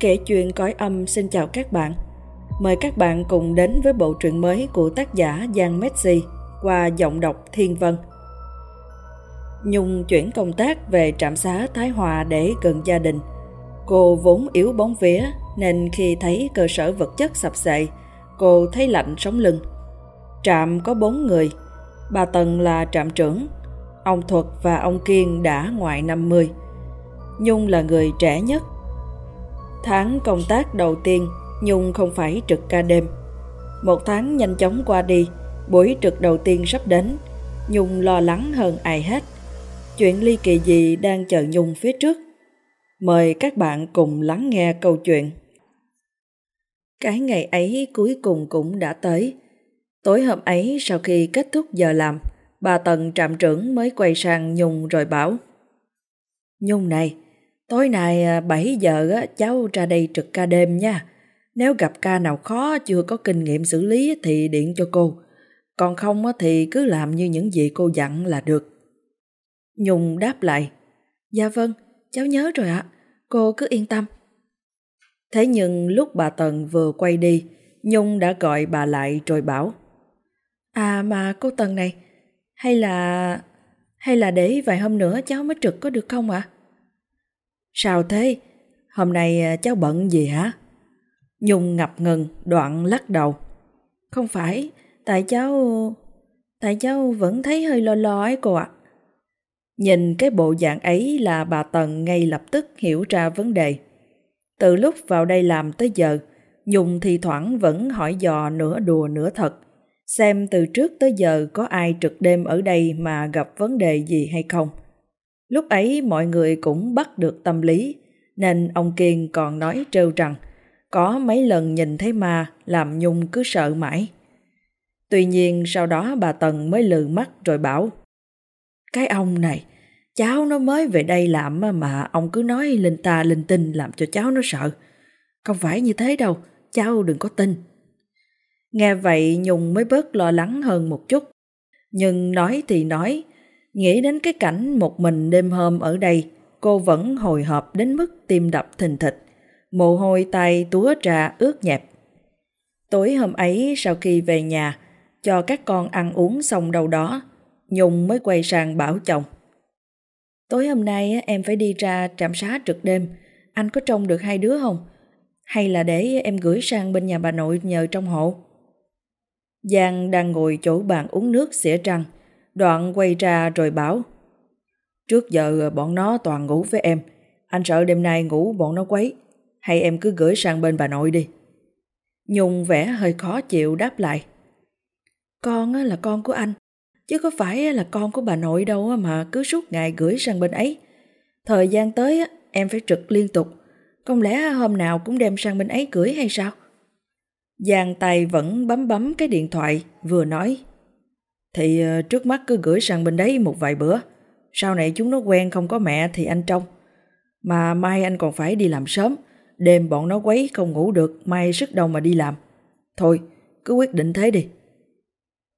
Kể chuyện cõi âm xin chào các bạn. Mời các bạn cùng đến với bộ truyện mới của tác giả Giang Messi qua giọng đọc Thiên Vân. Nhung chuyển công tác về trạm xá Thái Hòa để gần gia đình. Cô vốn yếu bóng vía nên khi thấy cơ sở vật chất sập sệ, cô thấy lạnh sống lưng. Trạm có bốn người, bà Tần là trạm trưởng, ông Thuật và ông Kiên đã ngoài 50. Nhung là người trẻ nhất Tháng công tác đầu tiên, Nhung không phải trực ca đêm. Một tháng nhanh chóng qua đi, buổi trực đầu tiên sắp đến, Nhung lo lắng hơn ai hết. Chuyện ly kỳ gì đang chờ Nhung phía trước? Mời các bạn cùng lắng nghe câu chuyện. Cái ngày ấy cuối cùng cũng đã tới. Tối hôm ấy sau khi kết thúc giờ làm, bà Tần trạm trưởng mới quay sang Nhung rồi bảo Nhung này, Tối nay à, 7 giờ cháu ra đây trực ca đêm nha. Nếu gặp ca nào khó chưa có kinh nghiệm xử lý thì điện cho cô. Còn không thì cứ làm như những gì cô dặn là được. Nhung đáp lại. Dạ vâng, cháu nhớ rồi ạ. Cô cứ yên tâm. Thế nhưng lúc bà Tần vừa quay đi, Nhung đã gọi bà lại rồi bảo. À mà cô Tần này, hay là... hay là để vài hôm nữa cháu mới trực có được không ạ? À? Sao thế? Hôm nay à, cháu bận gì hả? Nhung ngập ngừng, đoạn lắc đầu. Không phải, tại cháu... Tại cháu vẫn thấy hơi lo lo ấy cô ạ. Nhìn cái bộ dạng ấy là bà Tần ngay lập tức hiểu ra vấn đề. Từ lúc vào đây làm tới giờ, Nhung thì thoảng vẫn hỏi dò nửa đùa nửa thật. Xem từ trước tới giờ có ai trực đêm ở đây mà gặp vấn đề gì hay không. Lúc ấy mọi người cũng bắt được tâm lý, nên ông Kiên còn nói trêu rằng có mấy lần nhìn thấy ma làm Nhung cứ sợ mãi. Tuy nhiên sau đó bà Tần mới lừ mắt rồi bảo Cái ông này, cháu nó mới về đây làm mà ông cứ nói linh ta linh tinh làm cho cháu nó sợ. Không phải như thế đâu, cháu đừng có tin. Nghe vậy Nhung mới bớt lo lắng hơn một chút. Nhưng nói thì nói, Nghĩ đến cái cảnh một mình đêm hôm ở đây, cô vẫn hồi hộp đến mức tim đập thình thịch, mồ hôi tay túa ra ướt nhẹp. Tối hôm ấy sau khi về nhà, cho các con ăn uống xong đâu đó, Nhung mới quay sang bảo chồng. Tối hôm nay em phải đi ra trạm xá trực đêm, anh có trông được hai đứa không? Hay là để em gửi sang bên nhà bà nội nhờ trong hộ? Giang đang ngồi chỗ bàn uống nước xỉa răng, Đoạn quay ra rồi bảo, Trước giờ bọn nó toàn ngủ với em. Anh sợ đêm nay ngủ bọn nó quấy. Hay em cứ gửi sang bên bà nội đi. Nhung vẻ hơi khó chịu đáp lại, Con là con của anh, Chứ có phải là con của bà nội đâu mà cứ suốt ngày gửi sang bên ấy. Thời gian tới em phải trực liên tục. Không lẽ hôm nào cũng đem sang bên ấy gửi hay sao? Giang tay vẫn bấm bấm cái điện thoại, vừa nói thì ờ, trước mắt cứ gửi sang bên đấy một vài bữa. Sau này chúng nó quen không có mẹ thì anh trông. Mà mai anh còn phải đi làm sớm. Đêm bọn nó quấy không ngủ được, mai sức đâu mà đi làm. Thôi, cứ quyết định thế đi.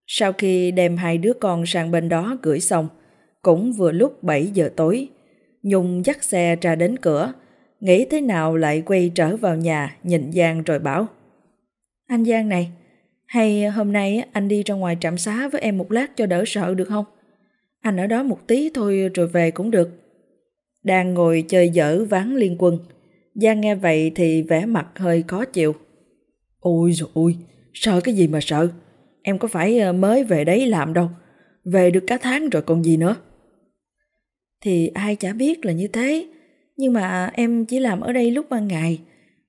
Sau khi đem hai đứa con sang bên đó gửi xong, cũng vừa lúc 7 giờ tối, Nhung dắt xe ra đến cửa, nghĩ thế nào lại quay trở vào nhà nhìn Giang rồi bảo Anh Giang này, hay hôm nay anh đi ra ngoài trạm xá với em một lát cho đỡ sợ được không? Anh ở đó một tí thôi rồi về cũng được. Đang ngồi chơi dở ván liên quân. Giang nghe vậy thì vẻ mặt hơi khó chịu. Ôi rồi ôi, sợ cái gì mà sợ? Em có phải ờ, mới về đấy làm đâu. Về được cả tháng rồi còn gì nữa. Thì ai chả biết là như thế. Nhưng mà em chỉ làm ở đây lúc ban ngày.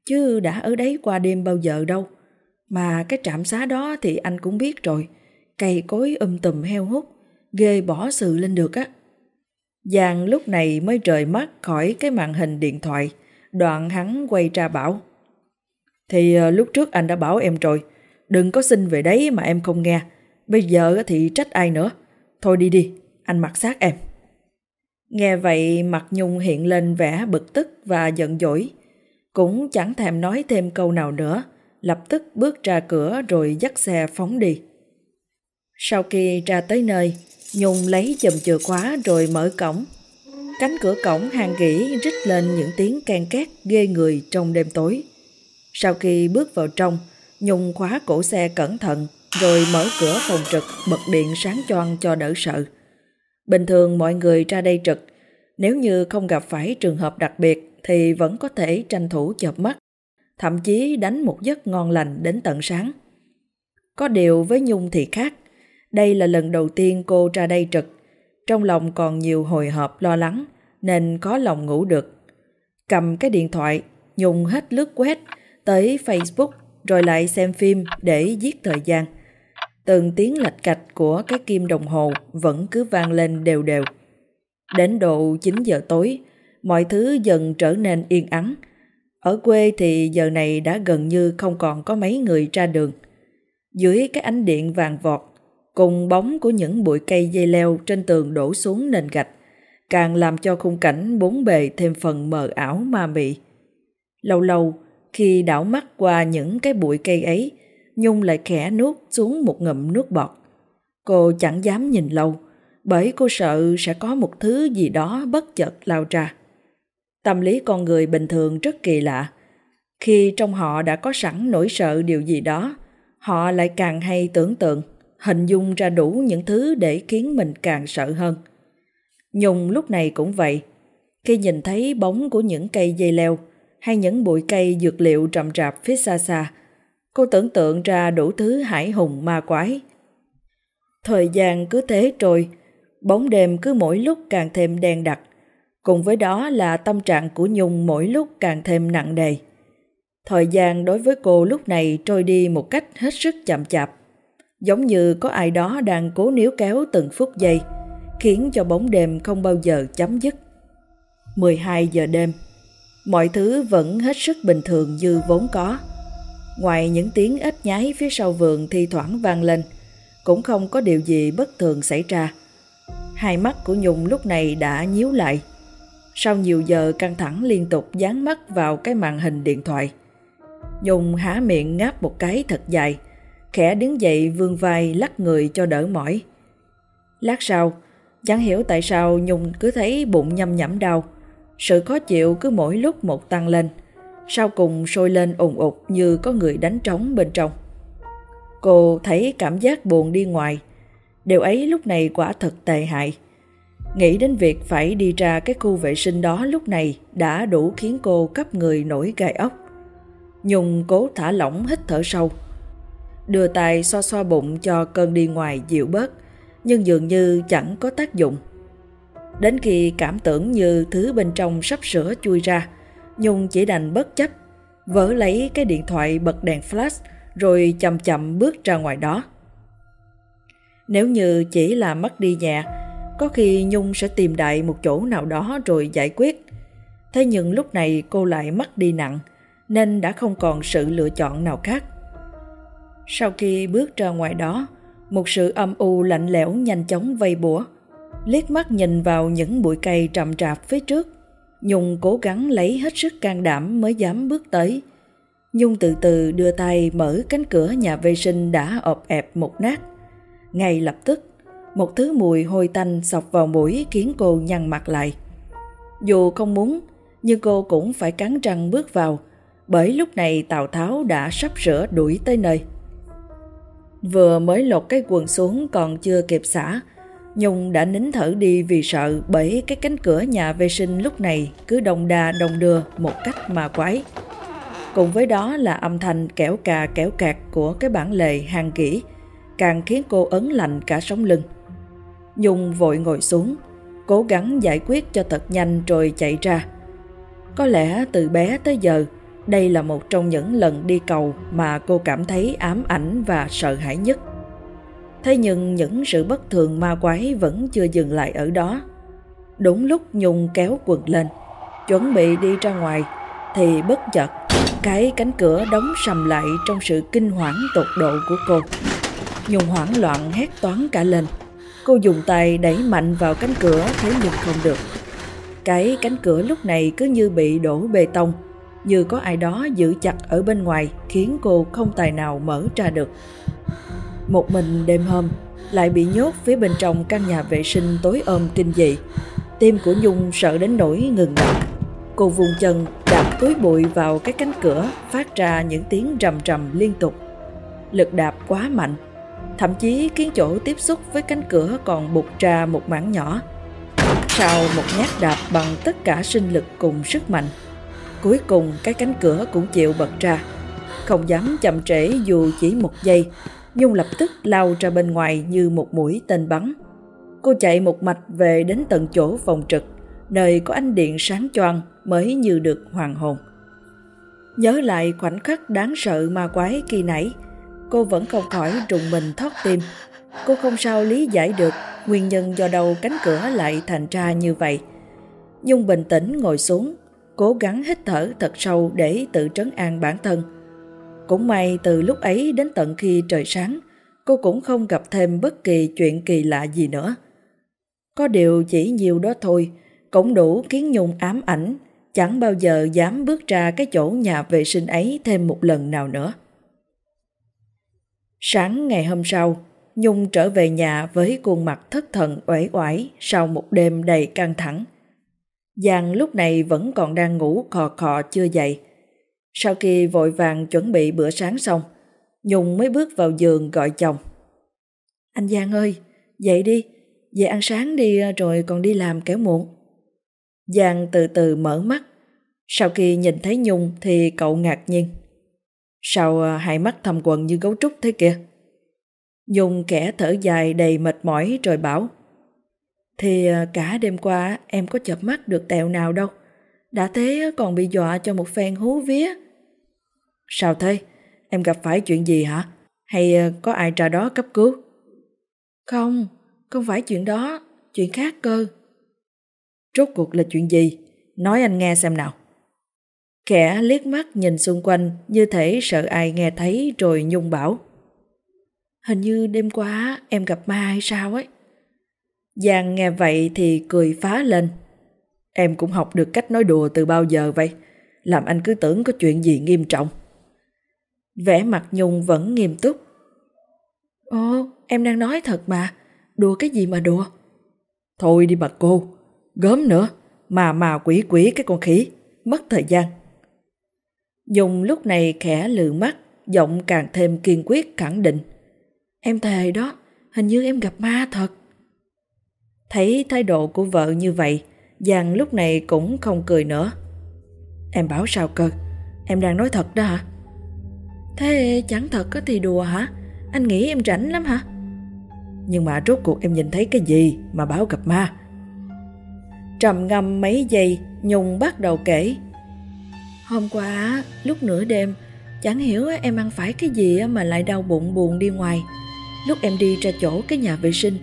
Chứ đã ở đấy qua đêm bao giờ đâu. Mà cái trạm xá đó thì anh cũng biết rồi, cây cối um tùm heo hút, ghê bỏ sự lên được á. Giang lúc này mới rời mắt khỏi cái màn hình điện thoại, đoạn hắn quay ra bảo. Thì ờ, lúc trước anh đã bảo em rồi, đừng có xin về đấy mà em không nghe, bây giờ thì trách ai nữa. Thôi đi đi, anh mặc sát em. Nghe vậy mặt Nhung hiện lên vẻ bực tức và giận dỗi, cũng chẳng thèm nói thêm câu nào nữa, lập tức bước ra cửa rồi dắt xe phóng đi. Sau khi ra tới nơi, Nhung lấy chùm chìa khóa rồi mở cổng. Cánh cửa cổng hàng gỉ rít lên những tiếng can két ghê người trong đêm tối. Sau khi bước vào trong, Nhung khóa cổ xe cẩn thận rồi mở cửa phòng trực bật điện sáng choang cho đỡ sợ. Bình thường mọi người ra đây trực, nếu như không gặp phải trường hợp đặc biệt thì vẫn có thể tranh thủ chợp mắt, thậm chí đánh một giấc ngon lành đến tận sáng. Có điều với Nhung thì khác, đây là lần đầu tiên cô ra đây trực, trong lòng còn nhiều hồi hộp lo lắng nên có lòng ngủ được. Cầm cái điện thoại, Nhung hết lướt quét tới Facebook rồi lại xem phim để giết thời gian. Từng tiếng lạch cạch của cái kim đồng hồ vẫn cứ vang lên đều đều. Đến độ 9 giờ tối, mọi thứ dần trở nên yên ắng. Ở quê thì giờ này đã gần như không còn có mấy người ra đường. Dưới cái ánh điện vàng vọt, cùng bóng của những bụi cây dây leo trên tường đổ xuống nền gạch, càng làm cho khung cảnh bốn bề thêm phần mờ ảo ma mị. Lâu lâu, khi đảo mắt qua những cái bụi cây ấy, Nhung lại khẽ nuốt xuống một ngụm nước bọt. Cô chẳng dám nhìn lâu, bởi cô sợ sẽ có một thứ gì đó bất chợt lao ra. Tâm lý con người bình thường rất kỳ lạ. Khi trong họ đã có sẵn nỗi sợ điều gì đó, họ lại càng hay tưởng tượng, hình dung ra đủ những thứ để khiến mình càng sợ hơn. Nhung lúc này cũng vậy. Khi nhìn thấy bóng của những cây dây leo hay những bụi cây dược liệu rậm rạp phía xa xa, cô tưởng tượng ra đủ thứ hải hùng ma quái. Thời gian cứ thế trôi, bóng đêm cứ mỗi lúc càng thêm đen đặc, cùng với đó là tâm trạng của Nhung mỗi lúc càng thêm nặng nề. Thời gian đối với cô lúc này trôi đi một cách hết sức chậm chạp, giống như có ai đó đang cố níu kéo từng phút giây, khiến cho bóng đêm không bao giờ chấm dứt. 12 giờ đêm, mọi thứ vẫn hết sức bình thường như vốn có. Ngoài những tiếng ếch nhái phía sau vườn thi thoảng vang lên, cũng không có điều gì bất thường xảy ra. Hai mắt của Nhung lúc này đã nhíu lại. Sau nhiều giờ căng thẳng liên tục dán mắt vào cái màn hình điện thoại. Nhung há miệng ngáp một cái thật dài, khẽ đứng dậy vươn vai lắc người cho đỡ mỏi. Lát sau, chẳng hiểu tại sao Nhung cứ thấy bụng nhâm nhẩm đau. Sự khó chịu cứ mỗi lúc một tăng lên, sau cùng sôi lên ủng ụt như có người đánh trống bên trong. Cô thấy cảm giác buồn đi ngoài, điều ấy lúc này quả thật tệ hại. Nghĩ đến việc phải đi ra cái khu vệ sinh đó lúc này đã đủ khiến cô cấp người nổi gai ốc. Nhung cố thả lỏng hít thở sâu. Đưa tay xoa xoa bụng cho cơn đi ngoài dịu bớt, nhưng dường như chẳng có tác dụng. Đến khi cảm tưởng như thứ bên trong sắp sửa chui ra, Nhung chỉ đành bất chấp, vỡ lấy cái điện thoại bật đèn flash rồi chậm chậm bước ra ngoài đó. Nếu như chỉ là mất đi nhà, có khi Nhung sẽ tìm đại một chỗ nào đó rồi giải quyết. Thế nhưng lúc này cô lại mất đi nặng, nên đã không còn sự lựa chọn nào khác. Sau khi bước ra ngoài đó, một sự âm u lạnh lẽo nhanh chóng vây bủa. Liếc mắt nhìn vào những bụi cây trầm trạp phía trước, Nhung cố gắng lấy hết sức can đảm mới dám bước tới. Nhung từ từ đưa tay mở cánh cửa nhà vệ sinh đã ọp ẹp một nát. Ngay lập tức, một thứ mùi hôi tanh sọc vào mũi khiến cô nhăn mặt lại. Dù không muốn, nhưng cô cũng phải cắn răng bước vào, bởi lúc này Tào Tháo đã sắp sửa đuổi tới nơi. Vừa mới lột cái quần xuống còn chưa kịp xả, Nhung đã nín thở đi vì sợ bởi cái cánh cửa nhà vệ sinh lúc này cứ đồng đà đồng đưa một cách mà quái. Cùng với đó là âm thanh kéo cà kéo cạc của cái bản lề hàng kỹ, càng khiến cô ấn lạnh cả sống lưng. Nhung vội ngồi xuống, cố gắng giải quyết cho thật nhanh rồi chạy ra. Có lẽ từ bé tới giờ, đây là một trong những lần đi cầu mà cô cảm thấy ám ảnh và sợ hãi nhất. Thế nhưng những sự bất thường ma quái vẫn chưa dừng lại ở đó. Đúng lúc Nhung kéo quần lên, chuẩn bị đi ra ngoài, thì bất chợt cái cánh cửa đóng sầm lại trong sự kinh hoảng tột độ của cô. Nhung hoảng loạn hét toán cả lên. Cô dùng tay đẩy mạnh vào cánh cửa thế nhưng không được. Cái cánh cửa lúc này cứ như bị đổ bê tông, như có ai đó giữ chặt ở bên ngoài khiến cô không tài nào mở ra được. Một mình đêm hôm lại bị nhốt phía bên trong căn nhà vệ sinh tối ôm kinh dị. Tim của Nhung sợ đến nỗi ngừng đập. Cô vùng chân đạp túi bụi vào cái cánh cửa phát ra những tiếng rầm rầm liên tục. Lực đạp quá mạnh, thậm chí khiến chỗ tiếp xúc với cánh cửa còn bục ra một mảng nhỏ. Sau một nhát đạp bằng tất cả sinh lực cùng sức mạnh, cuối cùng cái cánh cửa cũng chịu bật ra. Không dám chậm trễ dù chỉ một giây, Nhung lập tức lao ra bên ngoài như một mũi tên bắn. Cô chạy một mạch về đến tận chỗ phòng trực, nơi có ánh điện sáng choang mới như được hoàn hồn. Nhớ lại khoảnh khắc đáng sợ ma quái kỳ nãy, cô vẫn không khỏi trùng mình thoát tim. Cô không sao lý giải được nguyên nhân do đâu cánh cửa lại thành ra như vậy. Nhung bình tĩnh ngồi xuống, cố gắng hít thở thật sâu để tự trấn an bản thân. Cũng may từ lúc ấy đến tận khi trời sáng, cô cũng không gặp thêm bất kỳ chuyện kỳ lạ gì nữa. Có điều chỉ nhiều đó thôi, cũng đủ khiến Nhung ám ảnh, chẳng bao giờ dám bước ra cái chỗ nhà vệ sinh ấy thêm một lần nào nữa. Sáng ngày hôm sau, Nhung trở về nhà với khuôn mặt thất thần uể oải sau một đêm đầy căng thẳng. Giang lúc này vẫn còn đang ngủ khò khò chưa dậy. Sau khi vội vàng chuẩn bị bữa sáng xong, Nhung mới bước vào giường gọi chồng. Anh Giang ơi, dậy đi, về ăn sáng đi rồi còn đi làm kéo muộn. Giang từ từ mở mắt. Sau khi nhìn thấy Nhung thì cậu ngạc nhiên. Sao à, hai mắt thầm quần như gấu trúc thế kìa? Nhung kẻ thở dài đầy mệt mỏi rồi bảo. Thì à, cả đêm qua em có chợp mắt được tẹo nào đâu. Đã thế còn bị dọa cho một phen hú vía. Sao thế? Em gặp phải chuyện gì hả? Hay à, có ai ra đó cấp cứu? Không, không phải chuyện đó, chuyện khác cơ. Rốt cuộc là chuyện gì? Nói anh nghe xem nào. Kẻ liếc mắt nhìn xung quanh như thể sợ ai nghe thấy rồi nhung bảo. Hình như đêm qua em gặp ma hay sao ấy. Giang nghe vậy thì cười phá lên. Em cũng học được cách nói đùa từ bao giờ vậy? Làm anh cứ tưởng có chuyện gì nghiêm trọng. Vẻ mặt Nhung vẫn nghiêm túc. Ồ, em đang nói thật mà. Đùa cái gì mà đùa? Thôi đi bà cô, gớm nữa, mà mà quỷ quỷ cái con khỉ, mất thời gian. Dùng lúc này khẽ lự mắt, giọng càng thêm kiên quyết khẳng định. Em thề đó, hình như em gặp ma thật. Thấy thái độ của vợ như vậy, Giang lúc này cũng không cười nữa. Em bảo sao cơ, em đang nói thật đó hả? Thế chẳng thật thì đùa hả? Anh nghĩ em rảnh lắm hả? Nhưng mà rốt cuộc em nhìn thấy cái gì mà báo gặp ma? Trầm ngâm mấy giây, Nhung bắt đầu kể. Hôm qua, lúc nửa đêm, chẳng hiểu em ăn phải cái gì mà lại đau bụng buồn đi ngoài. Lúc em đi ra chỗ cái nhà vệ sinh,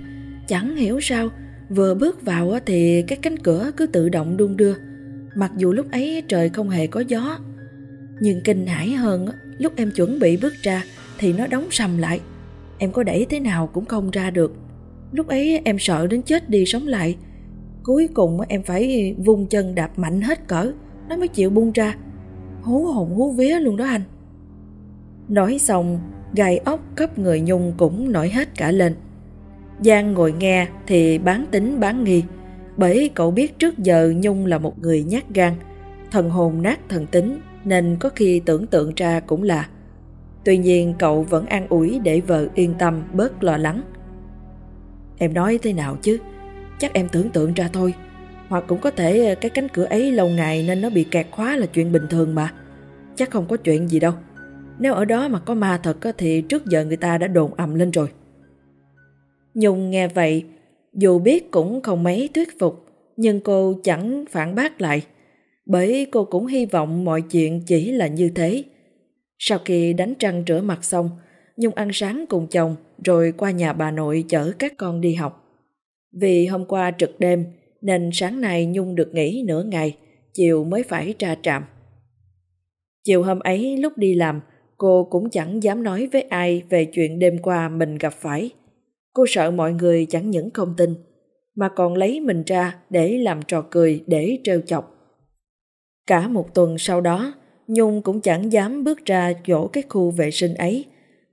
chẳng hiểu sao, vừa bước vào thì cái cánh cửa cứ tự động đung đưa. Mặc dù lúc ấy trời không hề có gió. Nhưng kinh hãi hơn, lúc em chuẩn bị bước ra thì nó đóng sầm lại. Em có đẩy thế nào cũng không ra được. Lúc ấy em sợ đến chết đi sống lại. Cuối cùng em phải vung chân đạp mạnh hết cỡ, nó mới chịu bung ra. Hú hồn hú vía luôn đó anh. Nói xong, gai ốc cấp người Nhung cũng nổi hết cả lên. Giang ngồi nghe thì bán tính bán nghi, bởi cậu biết trước giờ Nhung là một người nhát gan, thần hồn nát thần tính nên có khi tưởng tượng ra cũng là Tuy nhiên cậu vẫn an ủi để vợ yên tâm bớt lo lắng. Em nói thế nào chứ? Chắc em tưởng tượng ra thôi. Hoặc cũng có thể ờ, cái cánh cửa ấy lâu ngày nên nó bị kẹt khóa là chuyện bình thường mà. Chắc không có chuyện gì đâu. Nếu ở đó mà có ma thật thì trước giờ người ta đã đồn ầm lên rồi. Nhung nghe vậy, dù biết cũng không mấy thuyết phục, nhưng cô chẳng phản bác lại. Bởi cô cũng hy vọng mọi chuyện chỉ là như thế. Sau khi đánh răng rửa mặt xong, Nhung ăn sáng cùng chồng rồi qua nhà bà nội chở các con đi học. Vì hôm qua trực đêm nên sáng nay Nhung được nghỉ nửa ngày, chiều mới phải ra trạm. Chiều hôm ấy lúc đi làm, cô cũng chẳng dám nói với ai về chuyện đêm qua mình gặp phải. Cô sợ mọi người chẳng những không tin, mà còn lấy mình ra để làm trò cười để trêu chọc. Cả một tuần sau đó, Nhung cũng chẳng dám bước ra chỗ cái khu vệ sinh ấy,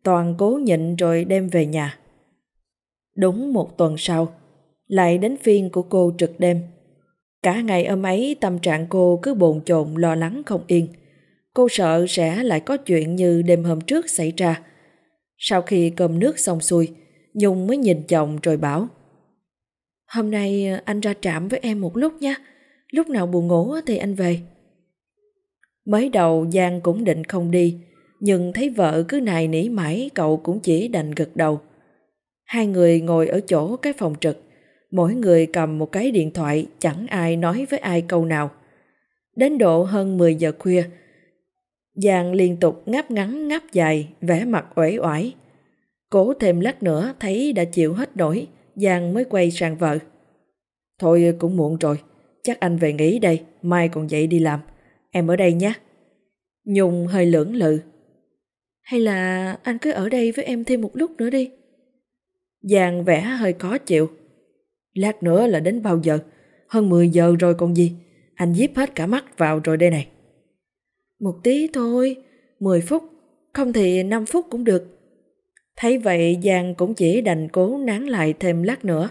toàn cố nhịn rồi đem về nhà. Đúng một tuần sau, lại đến phiên của cô trực đêm. Cả ngày hôm ấy tâm trạng cô cứ bồn chồn lo lắng không yên. Cô sợ sẽ lại có chuyện như đêm hôm trước xảy ra. Sau khi cơm nước xong xuôi, Nhung mới nhìn chồng rồi bảo Hôm nay anh ra trạm với em một lúc nha, lúc nào buồn ngủ thì anh về. Mới đầu Giang cũng định không đi, nhưng thấy vợ cứ nài nỉ mãi cậu cũng chỉ đành gật đầu. Hai người ngồi ở chỗ cái phòng trực, mỗi người cầm một cái điện thoại chẳng ai nói với ai câu nào. Đến độ hơn 10 giờ khuya, Giang liên tục ngáp ngắn ngáp dài, vẻ mặt uể oải. Cố thêm lát nữa thấy đã chịu hết nổi, Giang mới quay sang vợ. Thôi cũng muộn rồi, chắc anh về nghỉ đây, mai còn dậy đi làm. Em ở đây nhé. Nhung hơi lưỡng lự. Hay là anh cứ ở đây với em thêm một lúc nữa đi. Giang vẻ hơi khó chịu. Lát nữa là đến bao giờ? Hơn 10 giờ rồi còn gì? Anh díp hết cả mắt vào rồi đây này. Một tí thôi, 10 phút, không thì 5 phút cũng được. Thấy vậy Giang cũng chỉ đành cố nán lại thêm lát nữa.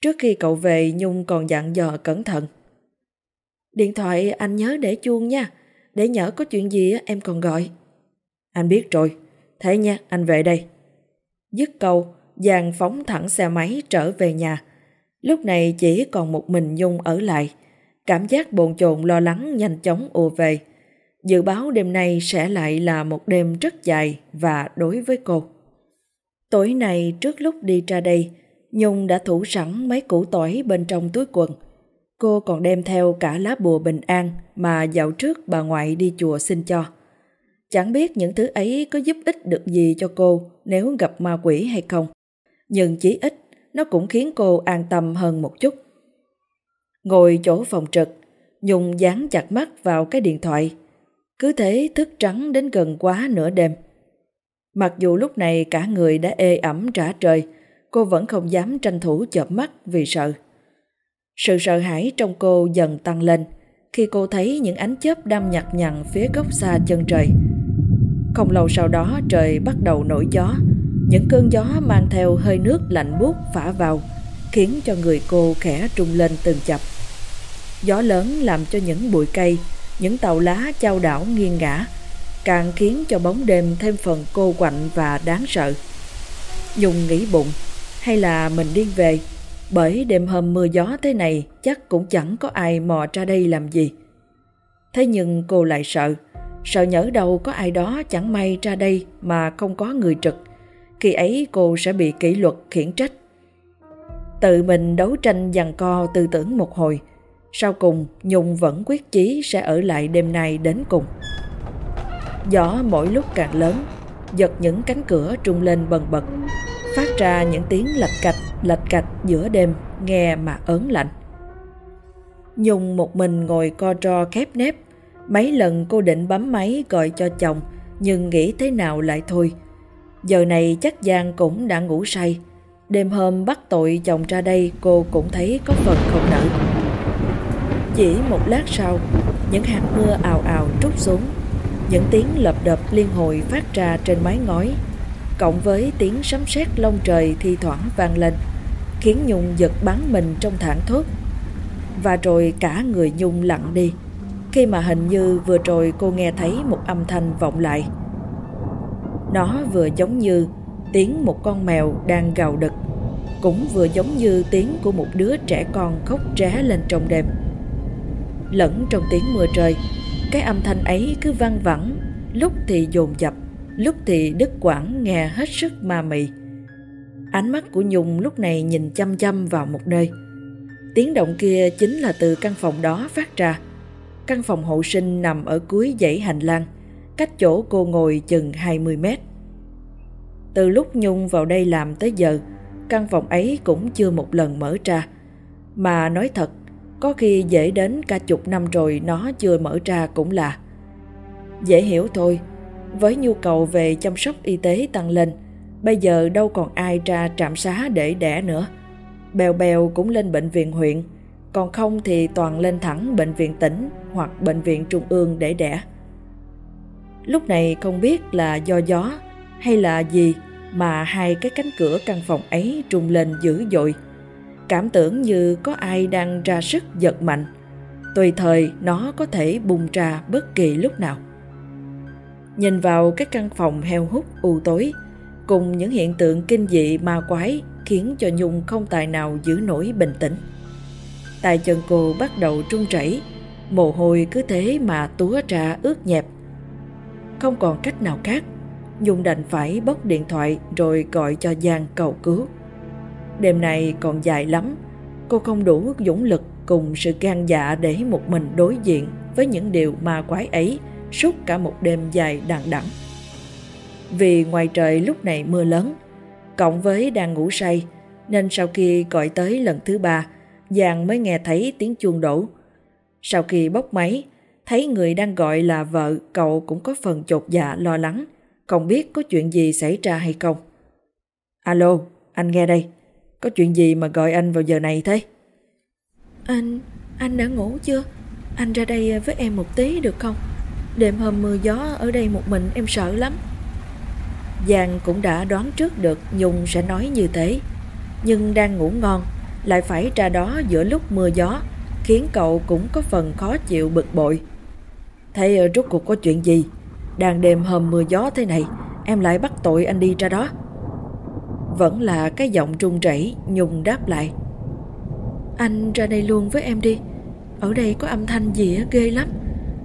Trước khi cậu về Nhung còn dặn dò cẩn thận. Điện thoại anh nhớ để chuông nha, để nhớ có chuyện gì em còn gọi. Anh biết rồi, thế nha, anh về đây. Dứt câu, Giang phóng thẳng xe máy trở về nhà. Lúc này chỉ còn một mình Nhung ở lại. Cảm giác bồn chồn lo lắng nhanh chóng ùa về. Dự báo đêm nay sẽ lại là một đêm rất dài và đối với cô. Tối nay trước lúc đi ra đây, Nhung đã thủ sẵn mấy củ tỏi bên trong túi quần. Cô còn đem theo cả lá bùa bình an mà dạo trước bà ngoại đi chùa xin cho. Chẳng biết những thứ ấy có giúp ích được gì cho cô nếu gặp ma quỷ hay không. Nhưng chí ít, nó cũng khiến cô an tâm hơn một chút. Ngồi chỗ phòng trực, Nhung dán chặt mắt vào cái điện thoại. Cứ thế thức trắng đến gần quá nửa đêm. Mặc dù lúc này cả người đã ê ẩm trả trời, cô vẫn không dám tranh thủ chợp mắt vì sợ. Sự sợ hãi trong cô dần tăng lên khi cô thấy những ánh chớp đâm nhặt nhằn phía góc xa chân trời. Không lâu sau đó trời bắt đầu nổi gió, những cơn gió mang theo hơi nước lạnh buốt phả vào, khiến cho người cô khẽ trung lên từng chập. Gió lớn làm cho những bụi cây, những tàu lá trao đảo nghiêng ngã, càng khiến cho bóng đêm thêm phần cô quạnh và đáng sợ. Nhung nghĩ bụng, hay là mình đi về, bởi đêm hôm mưa gió thế này chắc cũng chẳng có ai mò ra đây làm gì. Thế nhưng cô lại sợ, sợ nhỡ đâu có ai đó chẳng may ra đây mà không có người trực. Khi ấy cô sẽ bị kỷ luật khiển trách. Tự mình đấu tranh giằng co tư tưởng một hồi, sau cùng Nhung vẫn quyết chí sẽ ở lại đêm nay đến cùng. Gió mỗi lúc càng lớn, giật những cánh cửa trung lên bần bật, phát ra những tiếng lạch cạch, lạch cạch giữa đêm, nghe mà ớn lạnh. Nhung một mình ngồi co ro khép nép, mấy lần cô định bấm máy gọi cho chồng, nhưng nghĩ thế nào lại thôi. Giờ này chắc Giang cũng đã ngủ say, đêm hôm bắt tội chồng ra đây cô cũng thấy có phần không nỡ. Chỉ một lát sau, những hạt mưa ào ào trút xuống những tiếng lập đập liên hồi phát ra trên mái ngói, cộng với tiếng sấm sét lông trời thi thoảng vang lên, khiến Nhung giật bắn mình trong thảng thốt. Và rồi cả người Nhung lặng đi, khi mà hình như vừa rồi cô nghe thấy một âm thanh vọng lại. Nó vừa giống như tiếng một con mèo đang gào đực, cũng vừa giống như tiếng của một đứa trẻ con khóc ré lên trong đêm. Lẫn trong tiếng mưa trời, cái âm thanh ấy cứ văng vẳng, lúc thì dồn dập, lúc thì đứt quãng nghe hết sức ma mị. Ánh mắt của Nhung lúc này nhìn chăm chăm vào một nơi. Tiếng động kia chính là từ căn phòng đó phát ra. Căn phòng hộ sinh nằm ở cuối dãy hành lang, cách chỗ cô ngồi chừng 20 mét. Từ lúc Nhung vào đây làm tới giờ, căn phòng ấy cũng chưa một lần mở ra. Mà nói thật, có khi dễ đến cả chục năm rồi nó chưa mở ra cũng là. Dễ hiểu thôi, với nhu cầu về chăm sóc y tế tăng lên, bây giờ đâu còn ai ra trạm xá để đẻ nữa. Bèo bèo cũng lên bệnh viện huyện, còn không thì toàn lên thẳng bệnh viện tỉnh hoặc bệnh viện trung ương để đẻ. Lúc này không biết là do gió hay là gì mà hai cái cánh cửa căn phòng ấy trùng lên dữ dội Cảm tưởng như có ai đang ra sức giật mạnh. Tùy thời nó có thể bùng ra bất kỳ lúc nào. Nhìn vào các căn phòng heo hút u tối, cùng những hiện tượng kinh dị ma quái khiến cho Nhung không tài nào giữ nổi bình tĩnh. Tay chân cô bắt đầu trung chảy, mồ hôi cứ thế mà túa ra ướt nhẹp. Không còn cách nào khác, Nhung đành phải bóc điện thoại rồi gọi cho Giang cầu cứu. Đêm này còn dài lắm, cô không đủ dũng lực cùng sự gan dạ để một mình đối diện với những điều ma quái ấy suốt cả một đêm dài đằng đẵng. Vì ngoài trời lúc này mưa lớn, cộng với đang ngủ say, nên sau khi gọi tới lần thứ ba, Giang mới nghe thấy tiếng chuông đổ. Sau khi bốc máy, thấy người đang gọi là vợ, cậu cũng có phần chột dạ lo lắng, không biết có chuyện gì xảy ra hay không. Alo, anh nghe đây, có chuyện gì mà gọi anh vào giờ này thế? Anh, anh đã ngủ chưa? Anh ra đây với em một tí được không? Đêm hôm mưa gió ở đây một mình em sợ lắm. Giang cũng đã đoán trước được Nhung sẽ nói như thế, nhưng đang ngủ ngon, lại phải ra đó giữa lúc mưa gió, khiến cậu cũng có phần khó chịu bực bội. Thế ờ, rốt cuộc có chuyện gì? Đang đêm hôm mưa gió thế này, em lại bắt tội anh đi ra đó. Vẫn là cái giọng trung rẩy Nhung đáp lại. Anh ra đây luôn với em đi, ở đây có âm thanh gì ghê lắm.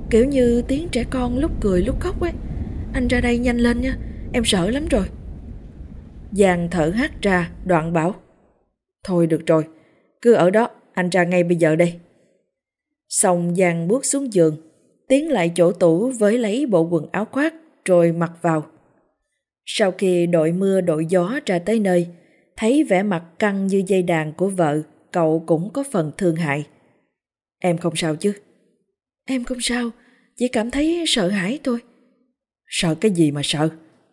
Kiểu như tiếng trẻ con lúc cười lúc khóc ấy. Anh ra đây nhanh lên nha, em sợ lắm rồi. Giang thở hắt ra, đoạn bảo. Thôi được rồi, cứ ở đó, anh ra ngay bây giờ đây. Xong Giang bước xuống giường, tiến lại chỗ tủ với lấy bộ quần áo khoác rồi mặc vào. Sau khi đội mưa đội gió ra tới nơi, thấy vẻ mặt căng như dây đàn của vợ, cậu cũng có phần thương hại. Em không sao chứ? Em không sao, chỉ cảm thấy sợ hãi thôi. Sợ cái gì mà sợ?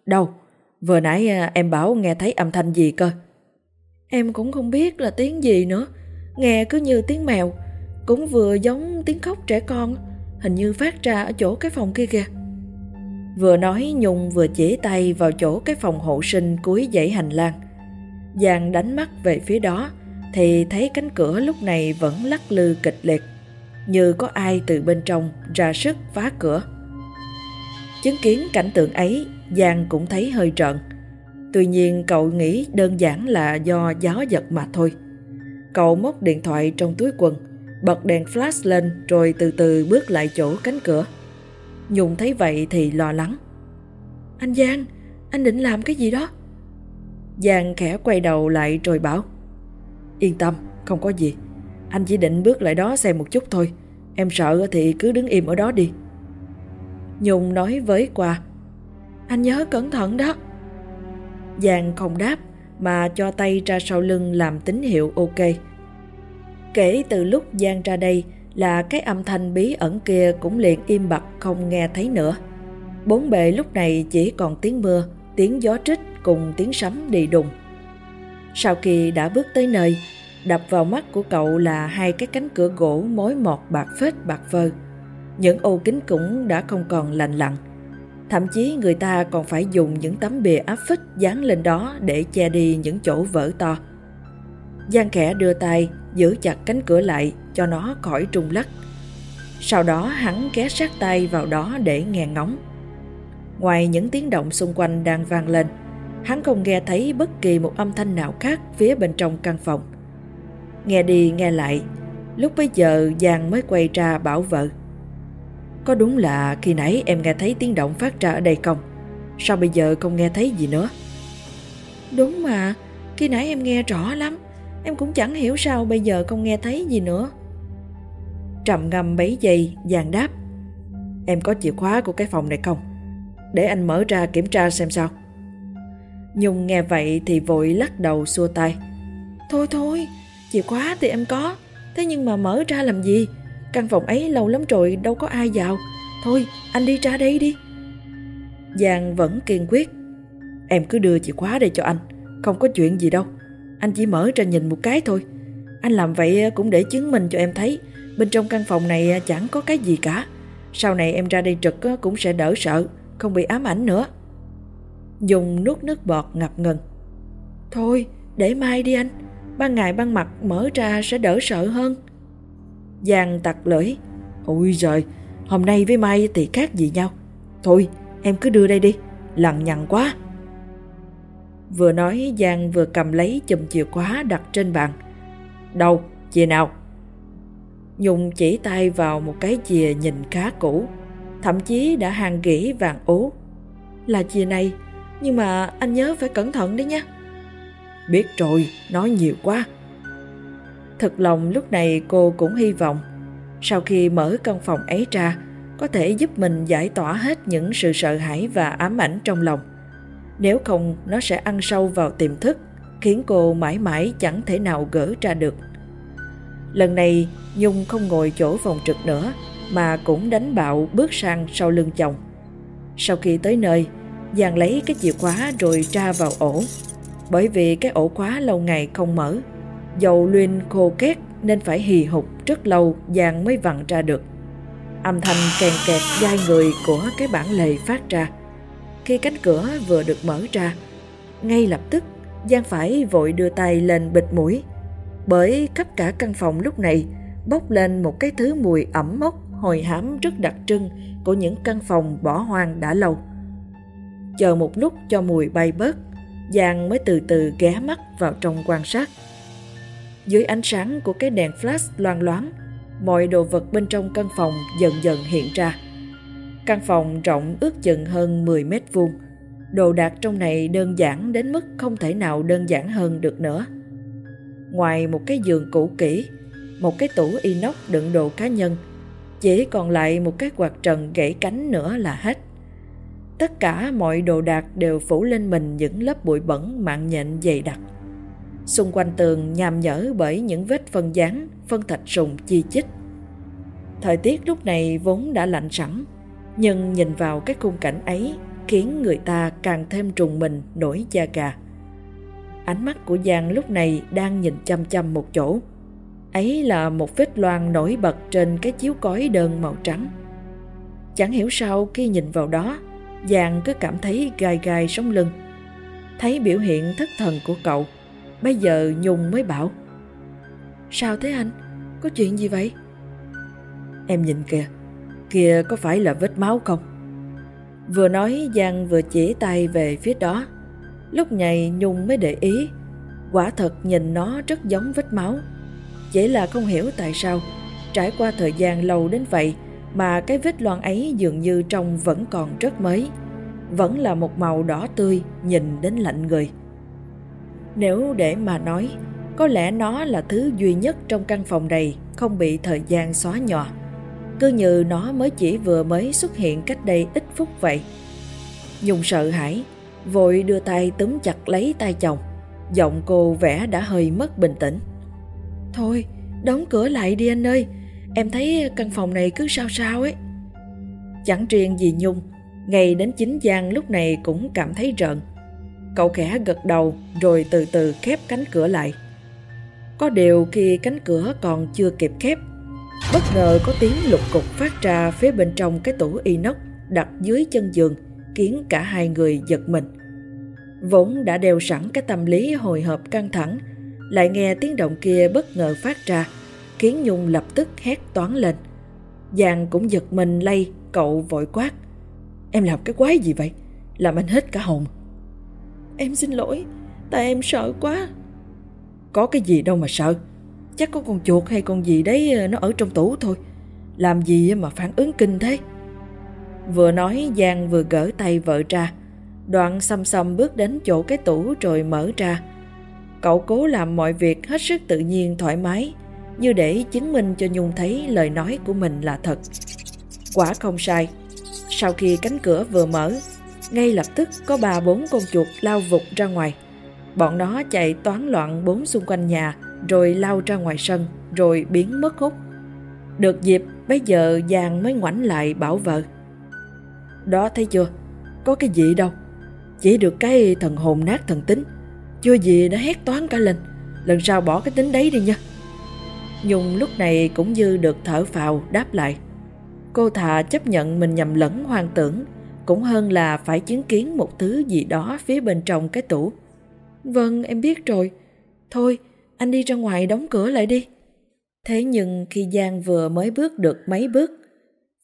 Đâu? Vừa nãy à, em bảo nghe thấy âm thanh gì cơ? Em cũng không biết là tiếng gì nữa. Nghe cứ như tiếng mèo, cũng vừa giống tiếng khóc trẻ con, hình như phát ra ở chỗ cái phòng kia kìa. Vừa nói Nhung vừa chỉ tay vào chỗ cái phòng hộ sinh cuối dãy hành lang. Giang đánh mắt về phía đó thì thấy cánh cửa lúc này vẫn lắc lư kịch liệt, như có ai từ bên trong ra sức phá cửa. Chứng kiến cảnh tượng ấy, Giang cũng thấy hơi trợn. Tuy nhiên cậu nghĩ đơn giản là do gió giật mà thôi. Cậu móc điện thoại trong túi quần, bật đèn flash lên rồi từ từ bước lại chỗ cánh cửa. Nhung thấy vậy thì lo lắng. Anh Giang, anh định làm cái gì đó? Giang khẽ quay đầu lại rồi bảo Yên tâm, không có gì. Anh chỉ định bước lại đó xem một chút thôi. Em sợ thì cứ đứng im ở đó đi. Nhung nói với qua Anh nhớ cẩn thận đó. Giang không đáp mà cho tay ra sau lưng làm tín hiệu ok. Kể từ lúc Giang ra đây là cái âm thanh bí ẩn kia cũng liền im bặt không nghe thấy nữa. Bốn bề lúc này chỉ còn tiếng mưa, tiếng gió trích cùng tiếng sấm đi đùng. Sau khi đã bước tới nơi, đập vào mắt của cậu là hai cái cánh cửa gỗ mối mọt bạc phết bạc phơ. Những ô kính cũng đã không còn lành lặn. Thậm chí người ta còn phải dùng những tấm bìa áp phích dán lên đó để che đi những chỗ vỡ to. Giang khẽ đưa tay giữ chặt cánh cửa lại cho nó khỏi rung lắc. Sau đó hắn ghé sát tay vào đó để nghe ngóng. Ngoài những tiếng động xung quanh đang vang lên, hắn không nghe thấy bất kỳ một âm thanh nào khác phía bên trong căn phòng. Nghe đi nghe lại, lúc bấy giờ Giang mới quay ra bảo vợ. Có đúng là khi nãy em nghe thấy tiếng động phát ra ở đây không? Sao bây giờ không nghe thấy gì nữa? Đúng mà, khi nãy em nghe rõ lắm. Em cũng chẳng hiểu sao bây giờ không nghe thấy gì nữa. Trầm ngâm bấy giây, Giang đáp. Em có chìa khóa của cái phòng này không? Để anh mở ra kiểm tra xem sao. Nhung nghe vậy thì vội lắc đầu xua tay. Thôi thôi, chìa khóa thì em có. Thế nhưng mà mở ra làm gì? Căn phòng ấy lâu lắm rồi đâu có ai vào. Thôi, anh đi ra đây đi. Giang vẫn kiên quyết. Em cứ đưa chìa khóa đây cho anh. Không có chuyện gì đâu. Anh chỉ mở ra nhìn một cái thôi. Anh làm vậy à, cũng để chứng minh cho em thấy bên trong căn phòng này à, chẳng có cái gì cả. Sau này em ra đây trực à, cũng sẽ đỡ sợ, không bị ám ảnh nữa. Dùng nuốt nước bọt ngập ngừng. Thôi, để mai đi anh. Ban ngày ban mặt mở ra sẽ đỡ sợ hơn Giang tặc lưỡi Ôi giời Hôm nay với mai thì khác gì nhau Thôi em cứ đưa đây đi Lằn nhằng quá Vừa nói Giang vừa cầm lấy chùm chìa khóa đặt trên bàn. Đâu chìa nào? Nhung chỉ tay vào một cái chìa nhìn khá cũ Thậm chí đã hàng gỉ vàng ố. Là chìa này Nhưng mà anh nhớ phải cẩn thận đấy nhé Biết rồi, nói nhiều quá. Thật lòng lúc này cô cũng hy vọng Sau khi mở căn phòng ấy ra Có thể giúp mình giải tỏa hết những sự sợ hãi và ám ảnh trong lòng. Nếu không nó sẽ ăn sâu vào tiềm thức Khiến cô mãi mãi chẳng thể nào gỡ ra được Lần này Nhung không ngồi chỗ phòng trực nữa mà cũng đánh bạo bước sang sau lưng chồng. Sau khi tới nơi, Giang lấy cái chìa khóa rồi tra vào ổ. Bởi vì cái ổ khóa lâu ngày không mở, dầu luyên khô két nên phải hì hục rất lâu Giang mới vặn ra được. Âm thanh kèn kẹt dai người của cái bản lề phát ra. Khi cánh cửa vừa được mở ra, ngay lập tức Giang phải vội đưa tay lên bịt mũi bởi khắp cả căn phòng lúc này bốc lên một cái thứ mùi ẩm mốc hồi hám rất đặc trưng của những căn phòng bỏ hoang đã lâu. Chờ một lúc cho mùi bay bớt, Giang mới từ từ ghé mắt vào trong quan sát. Dưới ánh sáng của cái đèn flash loang loáng, mọi đồ vật bên trong căn phòng dần dần hiện ra. Căn phòng rộng ước chừng hơn 10 mét vuông. Đồ đạc trong này đơn giản đến mức không thể nào đơn giản hơn được nữa. Ngoài một cái giường cũ kỹ, một cái tủ inox đựng đồ cá nhân, chỉ còn lại một cái quạt trần gãy cánh nữa là hết. Tất cả mọi đồ đạc đều phủ lên mình những lớp bụi bẩn mạng nhện dày đặc. Xung quanh tường nhàm nhở bởi những vết phân dán, phân thạch sùng chi chít. Thời tiết lúc này vốn đã lạnh sẵn, nhưng nhìn vào cái khung cảnh ấy khiến người ta càng thêm trùng mình nổi da gà. Ánh mắt của Giang lúc này đang nhìn chăm chăm một chỗ. Ấy là một vết loang nổi bật trên cái chiếu cói đơn màu trắng. Chẳng hiểu sao khi nhìn vào đó, Giang cứ cảm thấy gai gai sống lưng. Thấy biểu hiện thất thần của cậu, bây giờ Nhung mới bảo. Sao thế anh? Có chuyện gì vậy? Em nhìn kìa, kia có phải là vết máu không? Vừa nói Giang vừa chỉ tay về phía đó. Lúc này Nhung mới để ý, quả thật nhìn nó rất giống vết máu. Chỉ là không hiểu tại sao Trải qua thời gian lâu đến vậy Mà cái vết loang ấy dường như trông vẫn còn rất mới Vẫn là một màu đỏ tươi Nhìn đến lạnh người Nếu để mà nói Có lẽ nó là thứ duy nhất trong căn phòng này Không bị thời gian xóa nhòa cứ như nó mới chỉ vừa mới xuất hiện cách đây ít phút vậy Nhung sợ hãi Vội đưa tay túm chặt lấy tay chồng Giọng cô vẻ đã hơi mất bình tĩnh Thôi, đóng cửa lại đi anh ơi. Em thấy căn phòng này cứ sao sao ấy. Chẳng riêng gì Nhung, ngay đến chính Giang lúc này cũng cảm thấy rợn. Cậu khẽ gật đầu rồi từ từ khép cánh cửa lại. Có điều khi cánh cửa còn chưa kịp khép, bất ngờ có tiếng lục cục phát ra phía bên trong cái tủ inox đặt dưới chân giường, khiến cả hai người giật mình. Vốn đã đeo sẵn cái tâm lý hồi hộp căng thẳng, lại nghe tiếng động kia bất ngờ phát ra, khiến Nhung lập tức hét toán lên. Giang cũng giật mình lay, cậu vội quát. Em làm cái quái gì vậy? Làm anh hết cả hồn. Em xin lỗi, tại em sợ quá. Có cái gì đâu mà sợ. Chắc có con chuột hay con gì đấy ờ, nó ở trong tủ thôi. Làm gì mà phản ứng kinh thế? Vừa nói Giang vừa gỡ tay vợ ra. Đoạn xăm xăm bước đến chỗ cái tủ rồi mở ra. Cậu cố làm mọi việc hết sức tự nhiên thoải mái, như để chứng minh cho Nhung thấy lời nói của mình là thật. Quả không sai. Sau khi cánh cửa vừa mở, ngay lập tức có ba bốn con chuột lao vụt ra ngoài. Bọn nó chạy toán loạn bốn xung quanh nhà, rồi lao ra ngoài sân, rồi biến mất hút. Được dịp, bây giờ Giang mới ngoảnh lại bảo vợ. Đó thấy chưa, có cái gì đâu, chỉ được cái thần hồn nát thần tính. Chưa gì đã hét toán cả lên. Lần sau bỏ cái tính đấy đi nha. Nhung lúc này cũng như được thở phào đáp lại. Cô thà chấp nhận mình nhầm lẫn hoang tưởng Cũng hơn là phải chứng kiến một thứ gì đó phía bên trong cái tủ. Vâng em biết rồi. Thôi anh đi ra ngoài đóng cửa lại đi. Thế nhưng khi Giang vừa mới bước được mấy bước,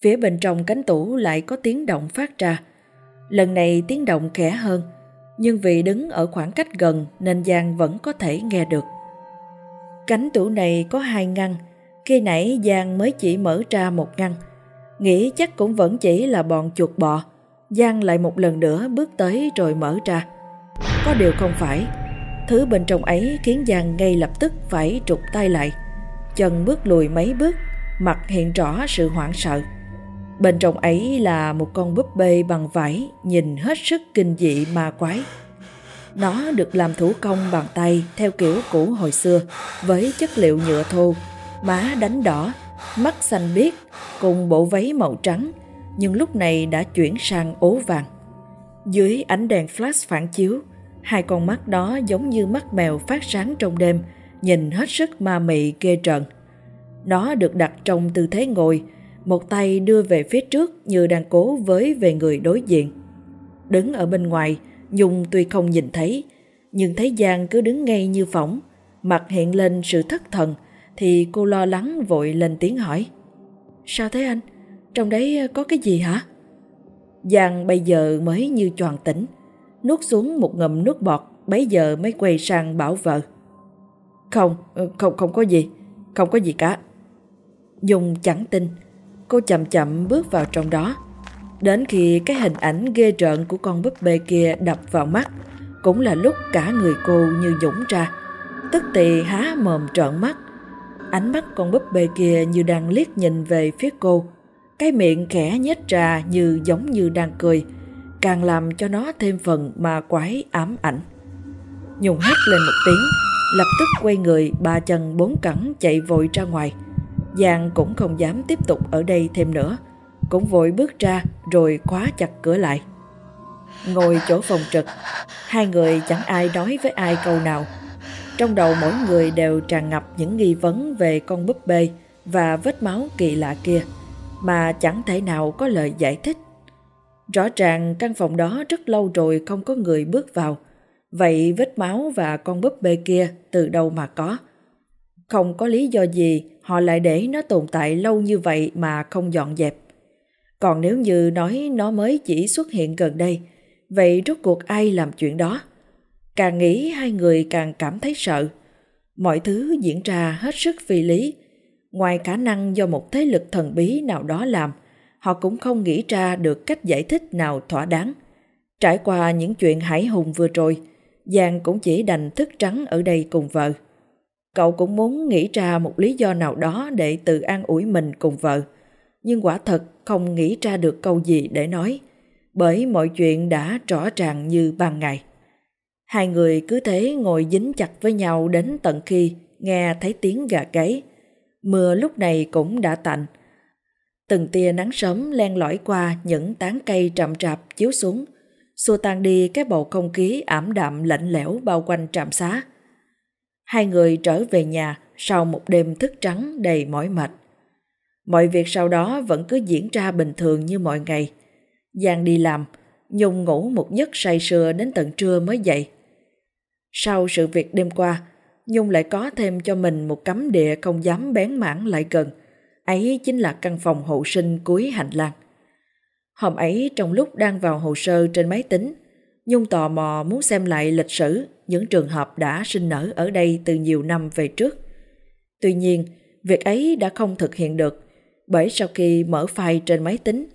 phía bên trong cánh tủ lại có tiếng động phát ra. Lần này tiếng động khẽ hơn, nhưng vì đứng ở khoảng cách gần nên Giang vẫn có thể nghe được. Cánh tủ này có hai ngăn, khi nãy Giang mới chỉ mở ra một ngăn. Nghĩ chắc cũng vẫn chỉ là bọn chuột bọ. Giang lại một lần nữa bước tới rồi mở ra. Có điều không phải, thứ bên trong ấy khiến Giang ngay lập tức phải trục tay lại. Chân bước lùi mấy bước, mặt hiện rõ sự hoảng sợ. Bên trong ấy là một con búp bê bằng vải nhìn hết sức kinh dị ma quái. Nó được làm thủ công bằng tay theo kiểu cũ hồi xưa với chất liệu nhựa thô, má đánh đỏ, mắt xanh biếc cùng bộ váy màu trắng nhưng lúc này đã chuyển sang ố vàng. Dưới ánh đèn flash phản chiếu, hai con mắt đó giống như mắt mèo phát sáng trong đêm, nhìn hết sức ma mị ghê trợn. Nó được đặt trong tư thế ngồi, một tay đưa về phía trước như đang cố với về người đối diện. Đứng ở bên ngoài, Nhung tuy không nhìn thấy, nhưng thấy Giang cứ đứng ngay như phỏng, mặt hiện lên sự thất thần, thì cô lo lắng vội lên tiếng hỏi. Sao thế anh? Trong đấy có cái gì hả? Giang bây giờ mới như tròn tỉnh, nuốt xuống một ngầm nước bọt, bấy giờ mới quay sang bảo vợ. Không, không không có gì, không có gì cả. Dung chẳng tin, cô chậm chậm bước vào trong đó. Đến khi cái hình ảnh ghê rợn của con búp bê kia đập vào mắt, cũng là lúc cả người cô như dũng ra. Tức tì há mồm trợn mắt. Ánh mắt con búp bê kia như đang liếc nhìn về phía cô. Cái miệng khẽ nhếch ra như giống như đang cười, càng làm cho nó thêm phần mà quái ám ảnh. Nhung hét lên một tiếng, lập tức quay người ba chân bốn cẳng chạy vội ra ngoài. Giang cũng không dám tiếp tục ở đây thêm nữa, cũng vội bước ra rồi khóa chặt cửa lại. Ngồi chỗ phòng trực, hai người chẳng ai nói với ai câu nào. Trong đầu mỗi người đều tràn ngập những nghi vấn về con búp bê và vết máu kỳ lạ kia, mà chẳng thể nào có lời giải thích. Rõ ràng căn phòng đó rất lâu rồi không có người bước vào, vậy vết máu và con búp bê kia từ đâu mà có? Không có lý do gì họ lại để nó tồn tại lâu như vậy mà không dọn dẹp. Còn nếu như nói nó mới chỉ xuất hiện gần đây, vậy rốt cuộc ai làm chuyện đó? Càng nghĩ hai người càng cảm thấy sợ. Mọi thứ diễn ra hết sức phi lý. Ngoài khả năng do một thế lực thần bí nào đó làm, họ cũng không nghĩ ra được cách giải thích nào thỏa đáng. Trải qua những chuyện hải hùng vừa rồi, Giang cũng chỉ đành thức trắng ở đây cùng vợ. Cậu cũng muốn nghĩ ra một lý do nào đó để tự an ủi mình cùng vợ. Nhưng quả thật không nghĩ ra được câu gì để nói, bởi mọi chuyện đã rõ ràng như ban ngày. Hai người cứ thế ngồi dính chặt với nhau đến tận khi nghe thấy tiếng gà gáy. Mưa lúc này cũng đã tạnh. Từng tia nắng sớm len lỏi qua những tán cây trầm trạp chiếu xuống, xua tan đi cái bầu không khí ảm đạm lạnh lẽo bao quanh trạm xá. Hai người trở về nhà sau một đêm thức trắng đầy mỏi mệt. Mọi việc sau đó vẫn cứ diễn ra bình thường như mọi ngày. Giang đi làm, Nhung ngủ một giấc say sưa đến tận trưa mới dậy. Sau sự việc đêm qua, Nhung lại có thêm cho mình một cấm địa không dám bén mảng lại gần. Ấy chính là căn phòng hộ sinh cuối hành lang. Hôm ấy trong lúc đang vào hồ sơ trên máy tính, Nhung tò mò muốn xem lại lịch sử những trường hợp đã sinh nở ở đây từ nhiều năm về trước. Tuy nhiên, việc ấy đã không thực hiện được bởi sau khi mở file trên máy tính,